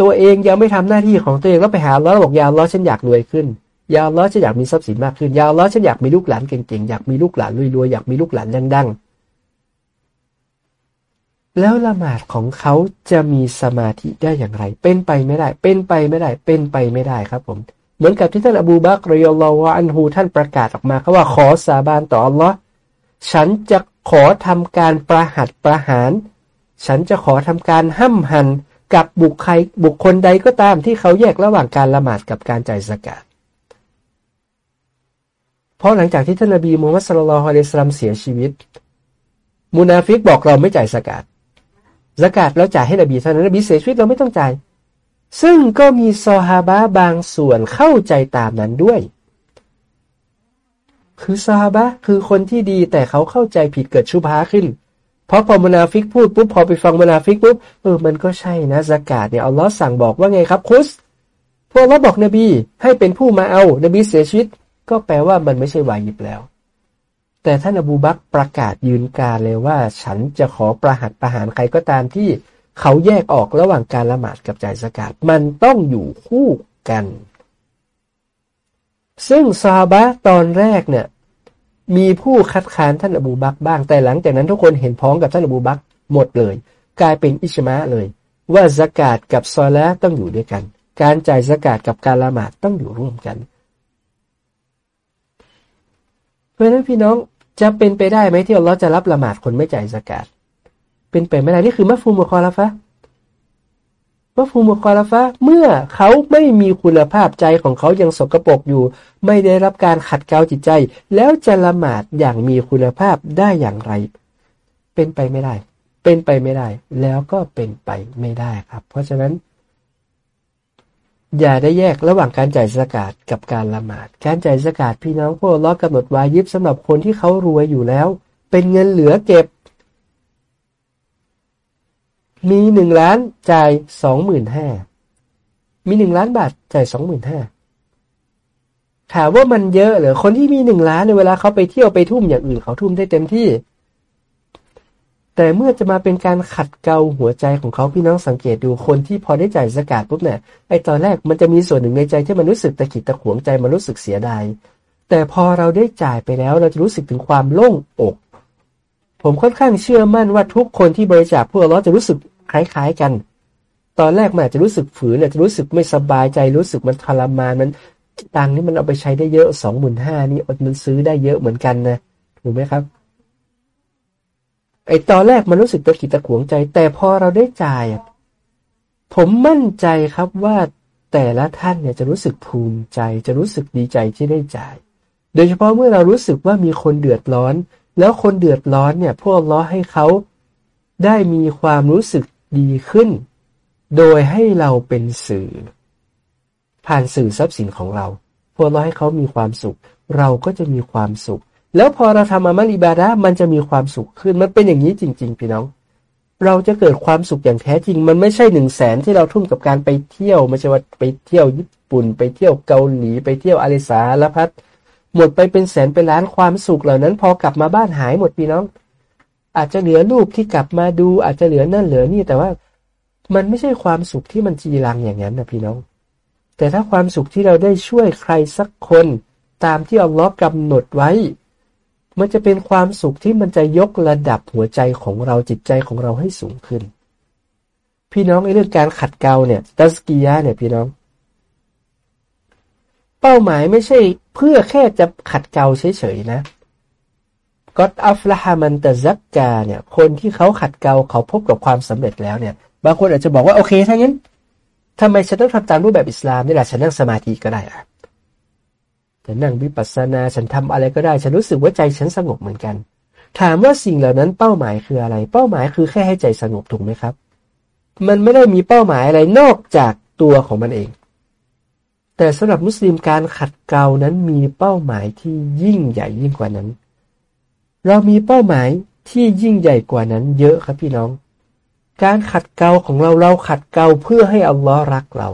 ตัวเองยังไม่ทำหน้าที่ของตัวเองแล้วไปหาอัลลอฮ์บอกยาอัลลอฮ์ฉันอยากรวยขึ้นยาล้อฉันอยากมีทรัพย์สินมากขึ้นยาล้อฉันอยากมีลูกหลานเก่งๆอยากมีลูกหลานรวยๆอยากมีลูกหลานดังๆ แล้วละหมาดของเขาจะมีสมาธิได้อย่างไร เป็นไปไม่ได้ เป็นไปไม่ได้ เป็นไปไม่ได้ครับผม เหมือนกับที่ท่านอบูบักรยลลอฮอันฮูท่านประกาศออกมาเขาว่าขอสาบานต่ออัลลอฮ์ฉันจะขอทำการประหัตประหาร ฉันจะขอทำการห้ำหันกับบุคคลบุคคลใดก็ตามที่เขาแยกระหว่างการละหมาดกับการจ่ายสกาดเพราะหลังจากที่ท่านนบีมูฮัมมัดصلى الله عليه وسلم เสียชีวิต มุนาฟิกบอกเราไม่จ่ายสกาด สกาดแล้วจ่ายให้นบีเท่านั้นนบีเสียชีวิตเราไม่ต้องจ่าย ซึ่งก็มีซอฮาบะบางส่วนเข้าใจตามนั้นด้วย คือซอฮาบะคือคนที่ดีแต่เขาเข้าใจผิดเกิดชุบฮาขึ้น เพราะพอมุนาฟิกพูดปุ๊บพอไปฟังมุนาฟิกปุ๊บเออมันก็ใช่นะสกาดเนี่ยอัลลอฮ์สั่งบอกว่าไงครับخذพวกเราบอกนบีให้เป็นผู้มาเอานบีเสียชีวิต ก็แปลว่ามันไม่ใช่วายิบแล้ว แต่ท่านอบูบักประกาศยืนการเลยว่า ฉันจะขอประหัตประหารใครก็ตามที่เขาแยกออกระหว่างการละหมาดกับจ่ายสกาดมันต้องอยู่คู่กัน ซึ่งซาบะตอนแรกเนี่ยมีผู้คัดค้านท่านอบูบักบ้าง แต่หลังจากนั้นทุกคนเห็นพ้องกับท่านอบูบักหมดเลย กลายเป็นอิชมะเลย ว่าสกาดกับซอละต้องอยู่ด้วยกัน การจ่ายสกาดกับการละหมาดต้องอยู่ร่วมกัน เพ ราะฉะนั้นพี่น้องจะเป็นไปได้ไหมที่อัลลอฮ์จะรับละหมาดคนไม่จ่ายสกาดเป็นไปไม่ได้นี่คือมัฟฟูมุคอลาฟะมัฟฟูมุคอลาฟะเมื่อเขาไม่มีคุณภาพใจของเขายังสกปรกอยู่ ไม่ได้รับการขัดเกลาจิตใจ แล้วจะละหมาดอย่างมีคุณภาพได้อย่างไร เป็นไปไม่ได้ เป็นไปไม่ได้ แล้วก็เป็นไปไม่ได้ครับ เพราะฉะนั้น อย่าได้แยกระหว่างการจ่ายสกาดกับการละหมาด การจ่ายสกาดพี่น้องพวกล้อกำหนดวายิบสำหรับคนที่เขารวยอยู่แล้ว เป็นเงินเหลือเก็บ มีหนึ่งล้านจ่ายสองหมื่นห้ามีหนึ่งล้านบาทจ่ายสองหมื่นห้าถามว่ามันเยอะหรือคนที่มีหนึ่งล้านในเวลาเขาไปเที่ยวไปทุ่มอย่างอื่นเขาทุ่มได้เต็มที่ แต่เมื่อจะมาเป็นการขัดเกลาหัวใจของเขาพี่น้องสังเกตดูคนที่พอได้จ่ายสกาดปุ๊บเนี่ยไอตอนแรกมันจะมีส่วนหนึ่งในใจที่มันรู้สึกตะขิดตะขวงใจมันรู้สึกเสียดายแต่พอเราได้จ่ายไปแล้วเราจะรู้สึกถึงความโล่งอก ผมค่อนข้างเชื่อมั่นว่าทุกคนที่บริจาคพวกเราจะรู้สึกคล้ายๆกัน ตอนแรกมันอาจจะรู้สึกฝืนอาจจะรู้สึกไม่สบายใจรู้สึกมันทรมานมันตังนี้มันเอาไปใช้ได้เยอะสองหมื่นห้านี่มันซื้อได้เยอะเหมือนกันนะถูกไหมครับ ไอตอนแรกมันรู้สึกตะขิดตะขวงใจ แต่พอเราได้จ่ายผมมั่นใจครับว่าแต่ละท่านเนี่ยจะรู้สึกภูมิใจ จะรู้สึกดีใจที่ได้จ่าย โดยเฉพาะเมื่อเรารู้สึกว่ามีคนเดือดร้อน แล้วคนเดือดร้อนเนี่ยพวกล้อให้เขาได้มีความรู้สึกดีขึ้น โดยให้เราเป็นสื่อ ผ่านสื่อทรัพย์สินของเรา พวกเราให้เขามีความสุข เราก็จะมีความสุข แล้วพอเราทำอามัลิบาดะมันจะมีความสุขขึ้นมันเป็นอย่างนี้จริง ๆ พี่น้อง เราจะเกิดความสุขอย่างแท้จริง มันไม่ใช่หนึ่งแสนที่เราทุ่มกับการไปเที่ยวไม่ใช่ว่าไปเที่ยวญี่ปุ่น ไปเที่ยวเกาหลีไปเที่ยวอาริสาละพัดหมดไปเป็นแสนเป็นล้านความสุขเหล่านั้น พอกลับมาบ้านหายหมดพี่น้อง อาจจะเหลือรูปที่กลับมาดู อาจจะเหลือนั่นเหลือนี่แต่ว่ามันไม่ใช่ความสุขที่มันจีรังอย่างนั้นนะพี่น้อง แต่ถ้าความสุขที่เราได้ช่วยใครสักคน ตามที่อัลลอฮ์กำหนดไว้ มันจะเป็นความสุขที่มันจะยกระดับหัวใจของเราจิตใจของเราให้สูงขึ้น พี่น้องไอ้เรื่องการขัดเกลาเนี่ยตัสกียะเนี่ยพี่น้อง เป้าหมายไม่ใช่เพื่อแค่จะขัดเกลาเฉยๆนะก็อัฟละฮามันตะซักกาเนี่ยคนที่เขาขัดเกลาเขาพบกับความสำเร็จแล้วเนี่ย บางคนอาจจะบอกว่าโอเคถ้างั้นทำไมฉันต้องทำตามรูปแบบอิสลามนี่แหละฉันนั่งสมาธิก็ได้อะ ฉันนั่งวิปัสสนาฉันทำอะไรก็ได้ ฉันรู้สึกว่าใจฉันสงบเหมือนกัน ถามว่าสิ่งเหล่านั้นเป้าหมายคืออะไร เป้าหมายคือแค่ให้ใจสงบถูกไหมครับ มันไม่ได้มีเป้าหมายอะไรนอกจากตัวของมันเอง แต่สำหรับมุสลิมการขัดเกลานั้นมีเป้าหมายที่ยิ่งใหญ่ยิ่งกว่านั้น เรามีเป้าหมายที่ยิ่งใหญ่กว่านั้นเยอะครับพี่น้อง การขัดเกลาของเราเราขัดเกลาเพื่อให้อัลลอฮ์รักเรา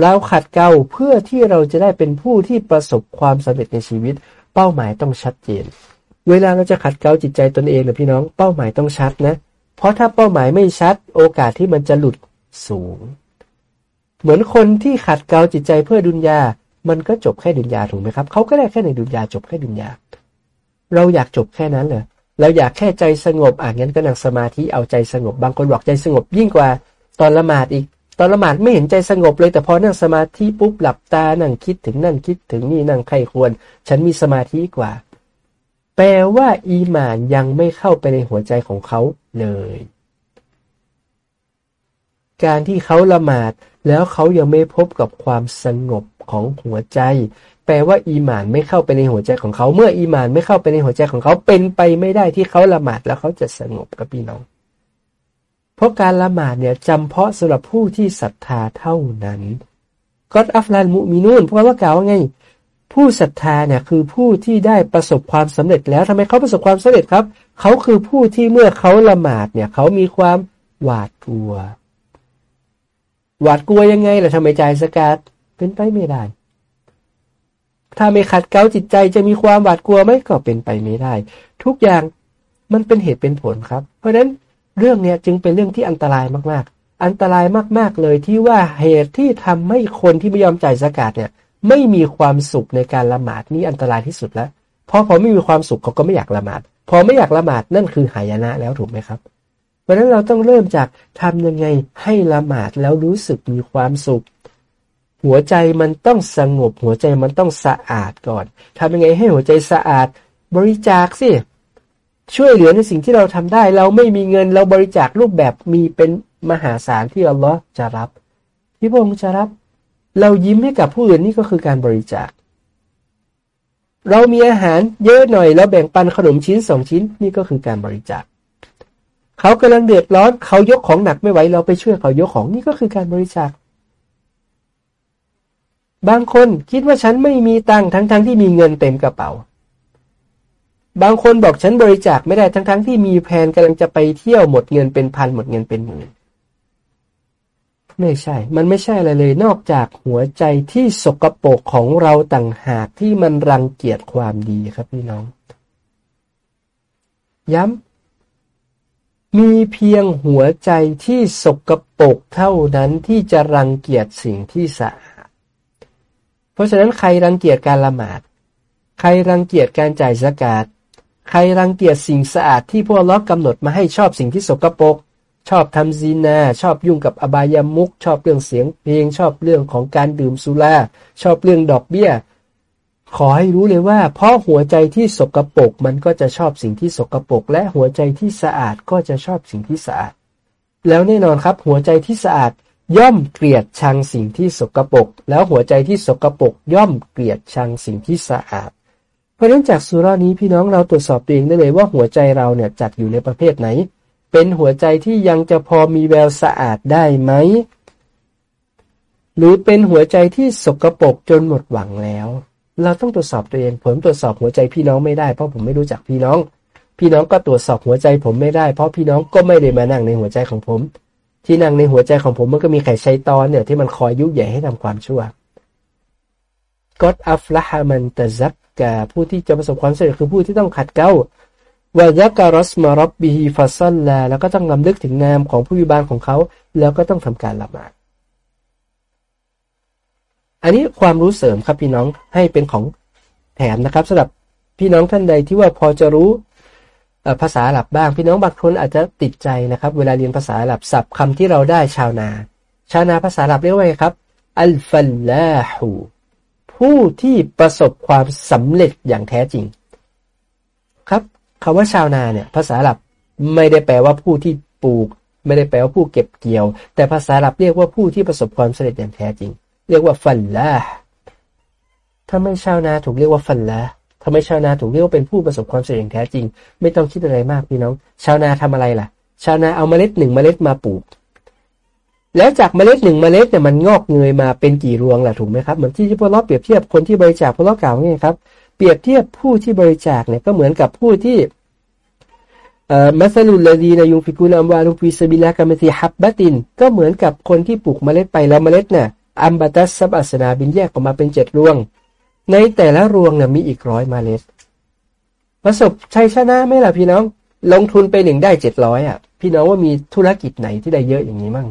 เราขัดเกลาเพื่อที่เราจะได้เป็นผู้ที่ประสบความสำเร็จในชีวิต เป้าหมายต้องชัดเจน เวลาเราจะขัดเกลาจิตใจตนเองนะพี่น้องเป้าหมายต้องชัดนะ เพราะถ้าเป้าหมายไม่ชัด โอกาสที่มันจะหลุดสูง เหมือนคนที่ขัดเกลาจิตใจเพื่อดุนยา มันก็จบแค่ดุนยาถูกไหมครับเขาก็ได้แค่ในดุนยาจบแค่ดุนยา เราอยากจบแค่นั้นเลยเราอยากแค่ใจสงบอ่านงั้นก็นั่งสมาธิเอาใจสงบ บางคนบอกใจสงบยิ่งกว่าตอนละหมาดอีก ตอนละหมาดไม่เห็นใจสงบเลยแต่พอนั่งสมาธิปุ๊บหลับตานั่งคิดถึงนั่นคิดถึงนี่นั่งใครควร ฉันมีสมาธิกว่า แปลว่าอีหมานยังไม่เข้าไปในหัวใจของเขาเลย การที่เขาละหมาดแล้วเขายังไม่พบกับความสงบของหัวใจ แปลว่าอีหมานไม่เข้าไปในหัวใจของเขา เมื่ออีหมานไม่เข้าไปในหัวใจของเขาเป็นไปไม่ได้ที่เขาละหมาดแล้วเขาจะสงบกับพี่น้อง เพราะการละหมาดเนี่ยจำเพาะสำหรับผู้ที่ศรัทธาเท่านั้นก็อัฟลันมุมินูนเพราะว่ากล่าวว่าไง ผู้ศรัทธาเนี่ยคือผู้ที่ได้ประสบความสำเร็จแล้วทำไมเขาประสบความสำเร็จครับ เขาคือผู้ที่เมื่อเขาละหมาดเนี่ยเขามีความหวาดกลัว หวาดกลัวยังไงล่ะทำไมใจสกาดเป็นไปไม่ได้ ถ้าไม่ขัดเกลาจิตใจจะมีความหวาดกลัวไหมก็เป็นไปไม่ได้ ทุกอย่างมันเป็นเหตุเป็นผลครับ เพราะฉะนั้น เรื่องนี้จึงเป็นเรื่องที่อันตรายมากๆ อันตรายมากๆเลยที่ว่าเหตุที่ทำให้คนที่ไม่ยอมจ่ายสกาดเนี่ยไม่มีความสุขในการละหมาดนี่อันตรายที่สุดแล้วเพราะพอไม่มีความสุขเขาก็ไม่อยากละหมาด พอไม่อยากละหมาดนั่นคือหายนะแล้วถูกไหมครับเพราะฉะนั้นเราต้องเริ่มจากทำยังไงให้ละหมาดแล้วรู้สึกมีความสุข หัวใจมันต้องสงบ หัวใจมันต้องสะอาดก่อนทำยังไงให้หัวใจสะอาด บริจาคสิ ช่วยเหลือในสิ่งที่เราทำได้ เราไม่มีเงินเราบริจาครูปแบบมีเป็นมหาศาลที่อัลลอฮ์จะรับ ที่พระองค์จะรับ เรายิ้มให้กับผู้อื่นนี่ก็คือการบริจาค เรามีอาหารเยอะหน่อยแล้วแบ่งปันขนมชิ้นสองชิ้นนี่ก็คือการบริจาค เขากำลังเดือดร้อนเขายกของหนักไม่ไหวเราไปช่วยเขายกของนี่ก็คือการบริจาค บางคนคิดว่าฉันไม่มีตังค์ทั้งๆทที่มีเงินเต็มกระเป๋า บางคนบอกฉันบริจาคไม่ได้ทั้งๆทที่มีแผนกำลังจะไปเที่ยวหมดเงินเป็นพันหมดเงินเป็นหมื่นไม่ใช่ มันไม่ใช่อะไรเลย นอกจากหัวใจที่สกรปรกของเราต่างหากที่มันรังเกียจความดีครับพี่น้อง ย้ำ มีเพียงหัวใจที่สกรปรกเท่านั้นที่จะรังเกียจสิ่งที่สะอาด เพราะฉะนั้นใครรังเกียจการละหมาด ใครรังเกียจการจ่ายสกาด ใครรังเกียจสิ่งสะอาดที่พวกล็อกกำหนดมาให้ชอบสิ่งที่สกปรกชอบทำซีนา ชอบยุ่งกับอบายามุก ชอบเรื่องเสียงเพลง ชอบเรื่องของการดื่มสุรา ชอบเรื่องดอกเบี้ย ขอให้รู้เลยว่า เพราะหัวใจที่สกปรกมันก็จะชอบสิ่งที่สกปรกและหัวใจที่สะอาดก็จะชอบสิ่งที่สะอาด แล้วแน่นอนครับ หัวใจที่สะอาดย่อมเกลียดชังสิ่งที่สกปรกแล้วหัวใจที่สกปรกย่อมเกลียดชังสิ่งที่สะอาด เพราะนั้นจากสุรานี้พี่น้องเราตรวจสอบตัวเองได้เลยว่าหัวใจเราเนี่ยจัดอยู่ในประเภทไหน เป็นหัวใจที่ยังจะพอมีแววสะอาดได้ไหม หรือเป็นหัวใจที่สกรปรกจนหมดหวังแล้ว เราต้องตรวจสอบตัวเอง ผมตรวจสอบหัวใจพี่น้องไม่ได้เพราะผมไม่รู้จักพี่น้อง พี่น้องก็ตรวจสอบหัวใจผมไม่ได้ เพราะพี่น้องก็ไม่ได้มานั่งในหัวใจของผม ที่นั่งในหัวใจของผมมันก็มีไอ้ชัยตอนเนี่ยที่มันคอยยุแหย่ให้ทำความชั่วقد أفلح من تزكى ผู้ที่จะประสบความสำเร็จคือผู้ที่ต้องขัดเกลาวะยัการัสมารับบีฮีฟัสซัลลแล้วก็ต้องรำลึกถึงนามของผู้อภิบาลของเขา แล้วก็ต้องทำการละหมาดอันนี้ความรู้เสริมครับพี่น้องให้เป็นของแถมนะครับสำหรับพี่น้องท่านใดที่ว่าพอจะรู้ภาษาหลับบ้าง พี่น้องบางคนอาจจะติดใจนะครับ เวลาเรียนภาษาหลับศัพท์คำที่เราได้ชาวนา ชาวนาภาษาหลับเรียกว่าไงครับอัลฟัลลาหู ผู้ที่ประสบความสำเร็จอย่างแท้จริง ครับคำว่าชาวนาเนี่ย ภาษาหลับไม่ได้แปลว่าผู้ที่ปลูก ไม่ได้แปลว่าผู้เก็บเกี่ยว แต่ภาษาหลับเรียกว่าผู้ที่ประสบความสำเร็จอย่างแท้จริง เรียกว่าฟันละถ้าไม่ชาวนาถูกเรียกว่าฟันละถ้าไมชาวนาถูกเรียกว่าเป็นผู้ประสบความสำเร็จอย่างแท้จริง ไม่ต้องคิดอะไรมากพี่น้อง ชาวนาทำอะไรล่ะ ชาวนาเอาเมล็ดหนึ่งเมล็ดมาปลูก แล้วจากเมล็ดหนึ่งเมล็ดเนี่ยมันงอกเงยมาเป็นกี่รวงล่ะถูกไหมครับเหมือนที่พวกเราเปรียบเทียบคนที่บริจาคพวกเรากล่าวไงครับ เปรียบเทียบผู้ที่บริจาคเนี่ยก็เหมือนกับผู้ที่อ่าمثل الذين ينفقون أموالهم في سبيل الله كمثل حبة ก็เหมือนกับคนที่ปลูกเมล็ดไปแล้วเมล็ดเนี่ยأنبتت سبع سنابل แยกออกมาเป็นเจ็ดรวง ในแต่ละรวงเนี่ยมีอีกร้อยเมล็ด ประสบชัยชนะไหมล่ะพี่น้อง ลงทุนไปหนึ่งได้เจ็ดร้อยอะ พี่น้องว่ามีธุรกิจไหนที่ได้เยอะอย่างนี้มั่ง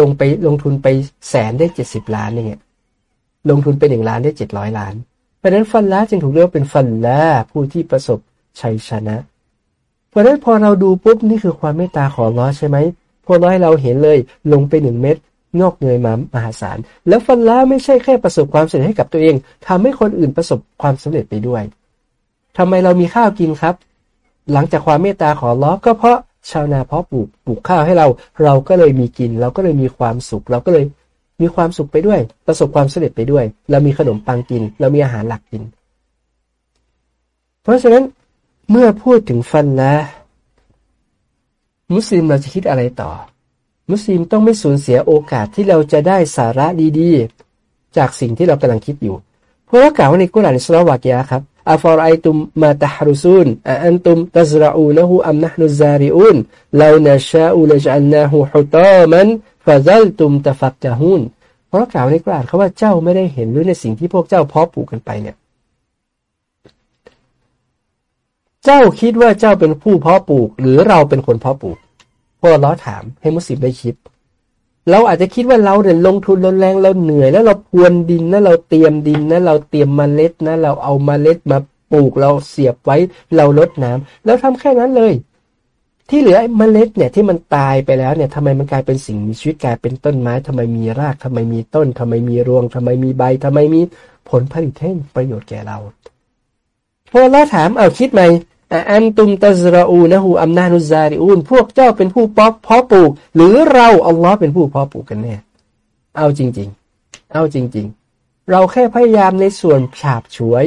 ลงไปลงทุนไปแสนได้เจ็ดสิบล้านเนี่ยลงทุนไปหนึ่งล้านได้เจ็ดร้อยล้าน เพราะนั้นฟันละจึงถูกเรียกเป็นฟันละผู้ที่ประสบชัยชนะ เพราะนั้นพอเราดูปุ๊บนี่คือความเมตตาของล้อใช่ไหมพอร้อยเราเห็นเลยลงไปหนึ่งเม็ดงอกเงยมามหาศาล แล้วฟันละไม่ใช่แค่ประสบความสำเร็จให้กับตัวเองทำให้คนอื่นประสบความสำเร็จไปด้วยทำไมเรามีข้าวกินครับ หลังจากความเมตตาของล้อก็เพราะ ชาวนาเพาะปลูกปลูกข้าวให้เรา เราก็เลยมีกิน เราก็เลยมีความสุข เราก็เลยมีความสุขไปด้วย ประสบความสำเร็จไปด้วย เรามีขนมปังกิน เรามีอาหารหลักกิน เพราะฉะนั้นเมื่อพูดถึงฟันละมุสลิมเราจะคิดอะไรต่อ มุสลิมต้องไม่สูญเสียโอกาสที่เราจะได้สาระดีๆ จากสิ่งที่เรากำลังคิดอยู่ เพราะว่ากล่าวในกุรานสุรวากยาครับ อัฟรไอตุมมาตฮรุซูนอันตุมตัซรอูนะฮูอัมนะฮนุซาริอูนเลาวนาชาอูลจัลนาฮูฮุตามันฟาซัลตุมตฟักกะฮุนเพราะกล่าวในกรานเขาว่าเจ้าไม่ได้เห็นหรือในสิ่งที่พวกเจ้าเพาะปลูกกันไปเนี่ยเจ้าคิดว่าเจ้าเป็นผู้เพาะปลูก หรือเราเป็นคนเพาะปลูกพวกเราถามให้มุสลิมได้คิด เราอาจจะคิดว่าเราเนี่ยลงทุนลงแรงเราเหนื่อย แล้วเราพรวนดินนะเราเตรียมดินนะเราเตรียมมเมล็ดนะ เราเอามาเมล็ดมาปลูกเราเสียบไว้เราลดน้ำแล้วทำแค่นั้นเลย ที่เหลือเมล็ดเนี่ยที่มันตายไปแล้วเนี่ยทำไมมันกลายเป็นสิ่งมีชีวิตกลายเป็นต้นไม้ทำไมมีรากทำไมมีต้นทำไมมีรวงทำไมมีใบทำไมมีผลผลิตให้ประโยชน์แก่เราพอเราถามเอาคิดไหม แอันตุมตะซราอูนะฮูอัมนานุซาริอูนพวกเจ้าเป็นผู้เพาะเพาะปลูก หรือเราอัลลอฮ์เป็นผู้เพาะปลูกกันแน่เอาจริง ๆ เอาจริง ๆ เราแค่พยายามในส่วนฉาบฉวย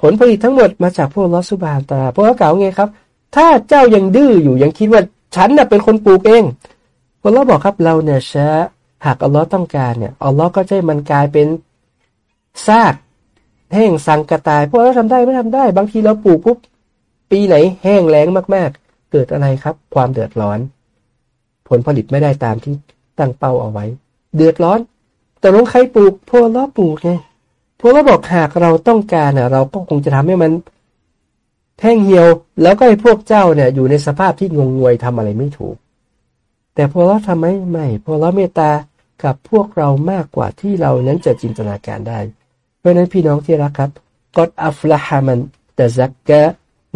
ผลผลิตทั้งหมดมาจากพวกลอสุบานตาเพราะว่าเก่าไงครับ ถ้าเจ้ายังดื้ออยู่ยังคิดว่าฉันน่ะเป็นคนปลูกเองพอเราบอกครับเราเนี่ยชะหากอัลลอฮ์ต้องการเนี่ยอัลลอฮ์ก็จะมันกลายเป็นซากแห้งสังกระตายพวกเราทำได้ไม่ทำได้ บางทีเราปลูกปุ๊บ ปีไหนแห้งแล้งมาก ๆ เกิดอะไรครับ ความเดือดร้อน ผลผลิตไม่ได้ตามที่ตั้งเป้าเอาไว้ เดือดร้อน แต่ลงใครปลูกพวกเราปลูกไงพวกเราบอกหากเราต้องการเน่ะเราก็คงจะทำให้มันแห้งเหี่ยว แล้วก็ให้พวกเจ้าเนี่ย อยู่ในสภาพที่งงงวยทำอะไรไม่ถูก แต่พวกเราทำไมไม่พวกเราเมตตากับพวกเรามากกว่าที่เรานั้นจะจินตนาการได้ เพราะนั้นพี่น้องที่รักครับกอดอัฟละฮามันแตะซักกะ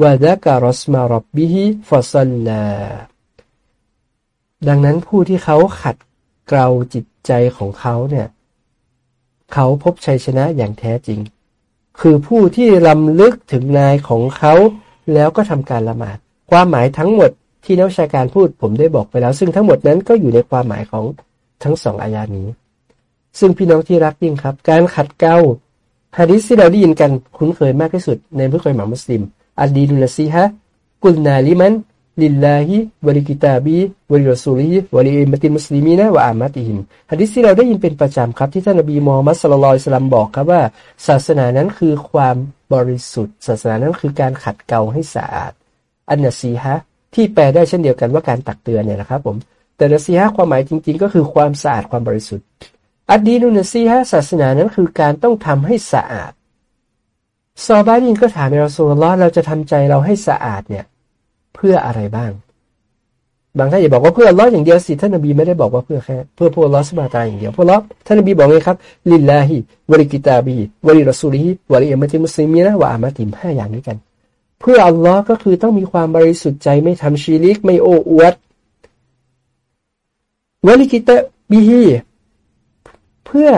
วะดะกะรอสมารับบิฮิฟอซัลลาดังนั้นผู้ที่เขาขัดเกลาจิตใจของเขาเนี่ย เขาพบชัยชนะอย่างแท้จริง คือผู้ที่ลำลึกถึงนายของเขาแล้วก็ทำการละหมาด ความหมายทั้งหมดที่นักวิชาการพูดผมได้บอกไปแล้ว ซึ่งทั้งหมดนั้นก็อยู่ในความหมายของทั้งสองอายานี้ ซึ่งพี่น้องที่รักยิ่งครับ การขัดเกลาฮะดิษที่เราได้ยินกันคุ้นเคยมากที่สุดในผู้เคยอิหม่ามมุสลิม الدين النصيحة قلنا لمن لله ولكتابه ولرسوله ولأئمة المسلمين وعامتهم ฮะดิษที่เราได้ยินเป็นประจำครับที่ท่านนบีมูฮัมมัดصلى الله عليه وسلم บอกครับว่า ศาสนานั้นคือความบริสุทธิ์ ศาสนานั้นคือการขัดเกลาให้สะอาด النصيحة ที่แปลได้เช่นเดียวกันว่าการตักเตือนเนี่ยนะครับผมแต่ نصيحة ความหมายจริง ๆ ก็คือความสะอาดความบริสุทธิ์อัดดีนุนซีฮะศาสนานั้นคือการต้องทำให้สะอาด ซอบาดินก็ถามเราสูลลอเราจะทำใจเราให้สะอาดเนี่ย เพื่ออะไรบ้าง บางท่านอย่าบอกว่าเพื่อลออย่างเดียวสิท่านนบีไม่ได้บอกว่าเพื่อแค่เพื่อพวกลอสมาตาอย่างเดียวเพราะลอท่านนบีบอกไงครับ ลิลลาฮิวะลิกิตาบีวะลิรอซูลีฮิวะลิอัมติมุสลิมีนะวะอามาติมห้าอย่างนี้กัน เพื่ออัลลอฮ์ก็คือต้องมีความบริสุทธิ์ใจไม่ทำชีริกไม่โอ้อวดวะลิกิตาบีฮีเพื่อ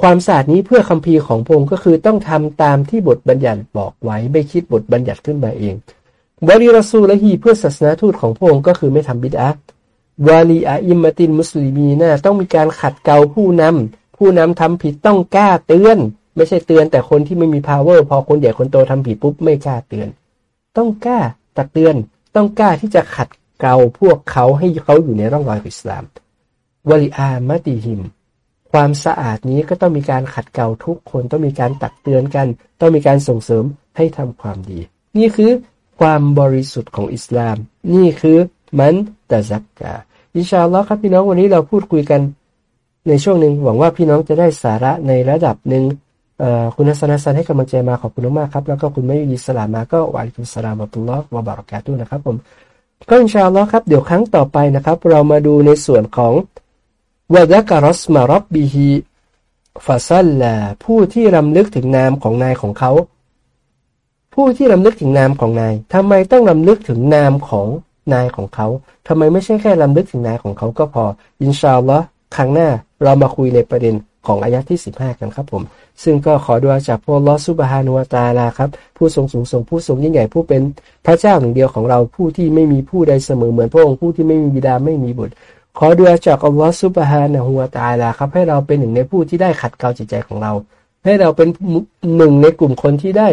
ความสะอาดนี้เพื่อคำพีของพงค์ก็คือต้องทำตามที่บทบัญญัติบอกไว้ไม่คิดบทบัญญัติขึ้นมาเองวาลีรอซูละฮีเพื่อศาสนาทูตของพงค์ก็คือไม่ทำบิดอะวาลีอาอิมมตินมุสลิมีนะต้องมีการขัดเกลาผู้นำผู้นำทำผิดต้องกล้าเตือน ไม่ใช่เตือนแต่คนที่ไม่มี power พอคนใหญ่คนโตทำผิดปุ๊บไม่กล้าเตือน ต้องกล้าตักเตือนต้องกล้าที่จะขัดเกลาพวกเขาให้เขาอยู่ในร่องรอยอิสลามวาลีอามาติฮิม ความสะอาดนี้ก็ต้องมีการขัดเกลาทุกคนต้องมีการตักเตือนกัน ต้องมีการส่งเสริมให้ทำความดี นี่คือความบริสุทธิ์ของอิสลาม นี่คือมันตะซักกะอินชาอัลลอฮ์ครับพี่น้องวันนี้เราพูดคุยกันในช่วงหนึ่งหวังว่าพี่น้องจะได้สาระในระดับหนึ่งคุณนัสนาสันให้กำลังใจมาขอบคุณมากครับ แล้วก็คุณไม่ยีสลามาก็วาลิกุสลามอัตุลลอฮ์วะบารักาตุนะครับผมก็ إن شاء الله ครับเดี๋ยวครั้งต่อไปนะครับ เรามาดูในส่วนของ وذكر اسم ربه فصلى ผู้ที่รำลึกถึงนามของนายของเขา ผู้ที่รำลึกถึงนามของนายทำไมต้องรำลึกถึงนามของนายของเขาทำไมไม่ใช่แค่รำลึกถึงนายของเขาก็พอ إن شاء الله ครั้งหน้าเรามาคุยในประเด็นของอายะที่ 15 กันครับผม ซึ่งก็ขอดุอาอ์จากอัลลอฮ์ سبحانه وتعالى ครับ ผู้ทรงสูงส่งผู้ทรงยิ่งใหญ่ผู้เป็นพระเจ้าหนึ่งเดียวของเราผู้ที่ไม่มีผู้ใดเสมอเหมือนพระองค์ผู้ที่ไม่มีบิดาไม่มีบุตร ขอดูอาจากอัลลอฮฺซุบฮานะฮูวาตาลาครับให้เราเป็นหนึ่งในผู้ที่ได้ขัดเกลาจิตใจของเรา ให้เราเป็นหนึ่งในกลุ่มคนที่ได้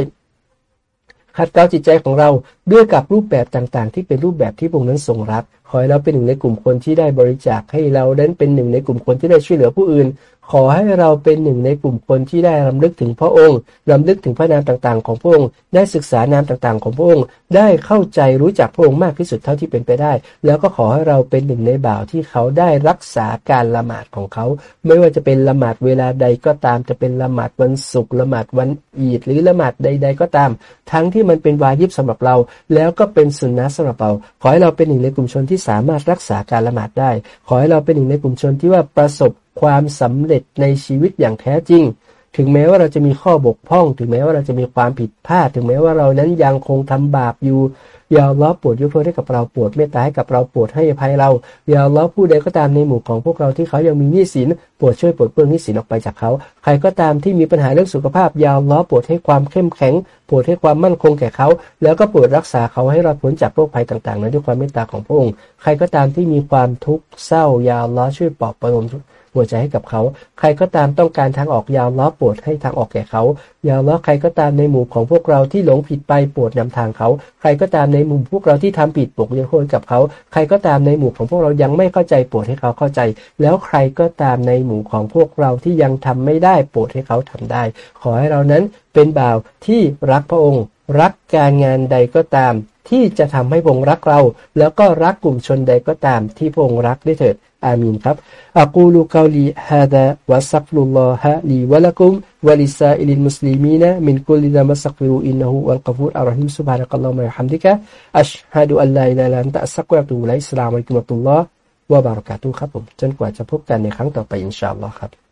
ขัดเกลาจิตใจของเราด้วยกับรูปแบบต่างๆ ที่เป็นรูปแบบที่พระองค์นั้นทรงรัก ขอให้เราเป็นหนึ่งในกลุ่มคนที่ได้บริจาคให้เรานั้นเป็นหนึ่งในกลุ่มคนที่ได้ช่วยเหลือผู้อื่น ขอให้เราเป็นหนึ่งในกลุ่มคนที่ได้รำลึกถึงพระองค์รำลึกถึงพระนามต่างๆ ของพระองค์ ได้ศึกษานามต่างๆ ของพระองค์ ได้เข้าใจรู้จักพระองค์มากที่สุดเท่าที่เป็นไปได้ แล้วก็ขอให้เราเป็นหนึ่งในบ่าวที่เขาได้รักษาการละหมาดของเขา ไม่ว่าจะเป็นละหมาดเวลาใดก็ตาม จะเป็นละหมาดวันศุกร์ละหมาดวันอีดหรือละหมาดใด ๆ ก็ตาม ทั้งที่มันเป็นวาญิบสำหรับเรา แล้วก็เป็นสุนนะสำหรับเรา ขอให้เราเป็นหนึ่งในกลุ่มชนที่สามารถรักษาการละหมาดได้ ขอให้เราเป็นหนึ่งในกลุ่มชนที่ว่าประสบ ความสำเร็จในชีวิตอย่างแท้จริง ถึงแม้ว่าเราจะมีข้อบกพร่อง ถึงแม้ว่าเราจะมีความผิดพลาด ถึงแม้ว่าเรานั้นยังคงทำบาปอยู่ยาล้อปวดยกโทษให้กับเราปวดเมตตาให้กับเราปวดให้อภัยเรายาล้อผู้ใดก็ตามในหมู่ของพวกเราที่เขายังมีหนี้สินปวดช่วยปวดเปื้องหนี้สินออกไปจากเขา ใครก็ตามที่มีปัญหาเรื่องสุขภาพยาล้อปวดให้ความเข้มแข็งปวดให้ความมั่นคงแก่เขา แล้วก็ปวดรักษาเขาให้เราพ้นจากโรคภัยต่างๆนั้นด้วยความเมตตาของพระองค์ ใครก็ตามที่มีความทุกข์เศร้ายาล้อช่วยปลอบประโลม หัวใจให้กับเขา ใครก็ตามต้องการทางออกยาวล้อปวดให้ทางออกแก่เขา ยาวล้อใครก็ตามในหมู่ของพวกเราที่หลงผิดไปปวดนำทางเขา ใครก็ตามในหมู่พวกเราที่ทำผิดปกยโคนกับเขา ใครก็ตามในหมู่ของพวกเรายังไม่เข้าใจปวดให้เขาเข้าใจ แล้วใครก็ตามในหมู่ของพวกเราที่ยังทำไม่ได้ปวดให้เขาทำได้ ขอให้เรานั้นเป็นบ่าวที่รักพระองค์ รักการงานใดก็ตาม ที่จะทำให้พระองค์รักเรา แล้วก็รักกลุ่มชนใดก็ตาม ที่พงรักได้เถิดอามีนครับอักูลูกาลีฮาดะวัสักลุลลอฮะลีวะลักุมวะลิซาอิลมุสลิมีนะมินกุลิดามัสักฟิรูอินนะฮูวัลกฟูรอัลรหิมซุบฮานะกัลลอฮุมะฮัมดิกะอัชฮะดุอัลลอฮิลาลันตะสักวะตูไลสลามุอะลัยกุมะตุลลอฮ์วะบารักาตุครับผมจนกว่าจะพบกันในครั้งต่อไปإن شاء الله ครับ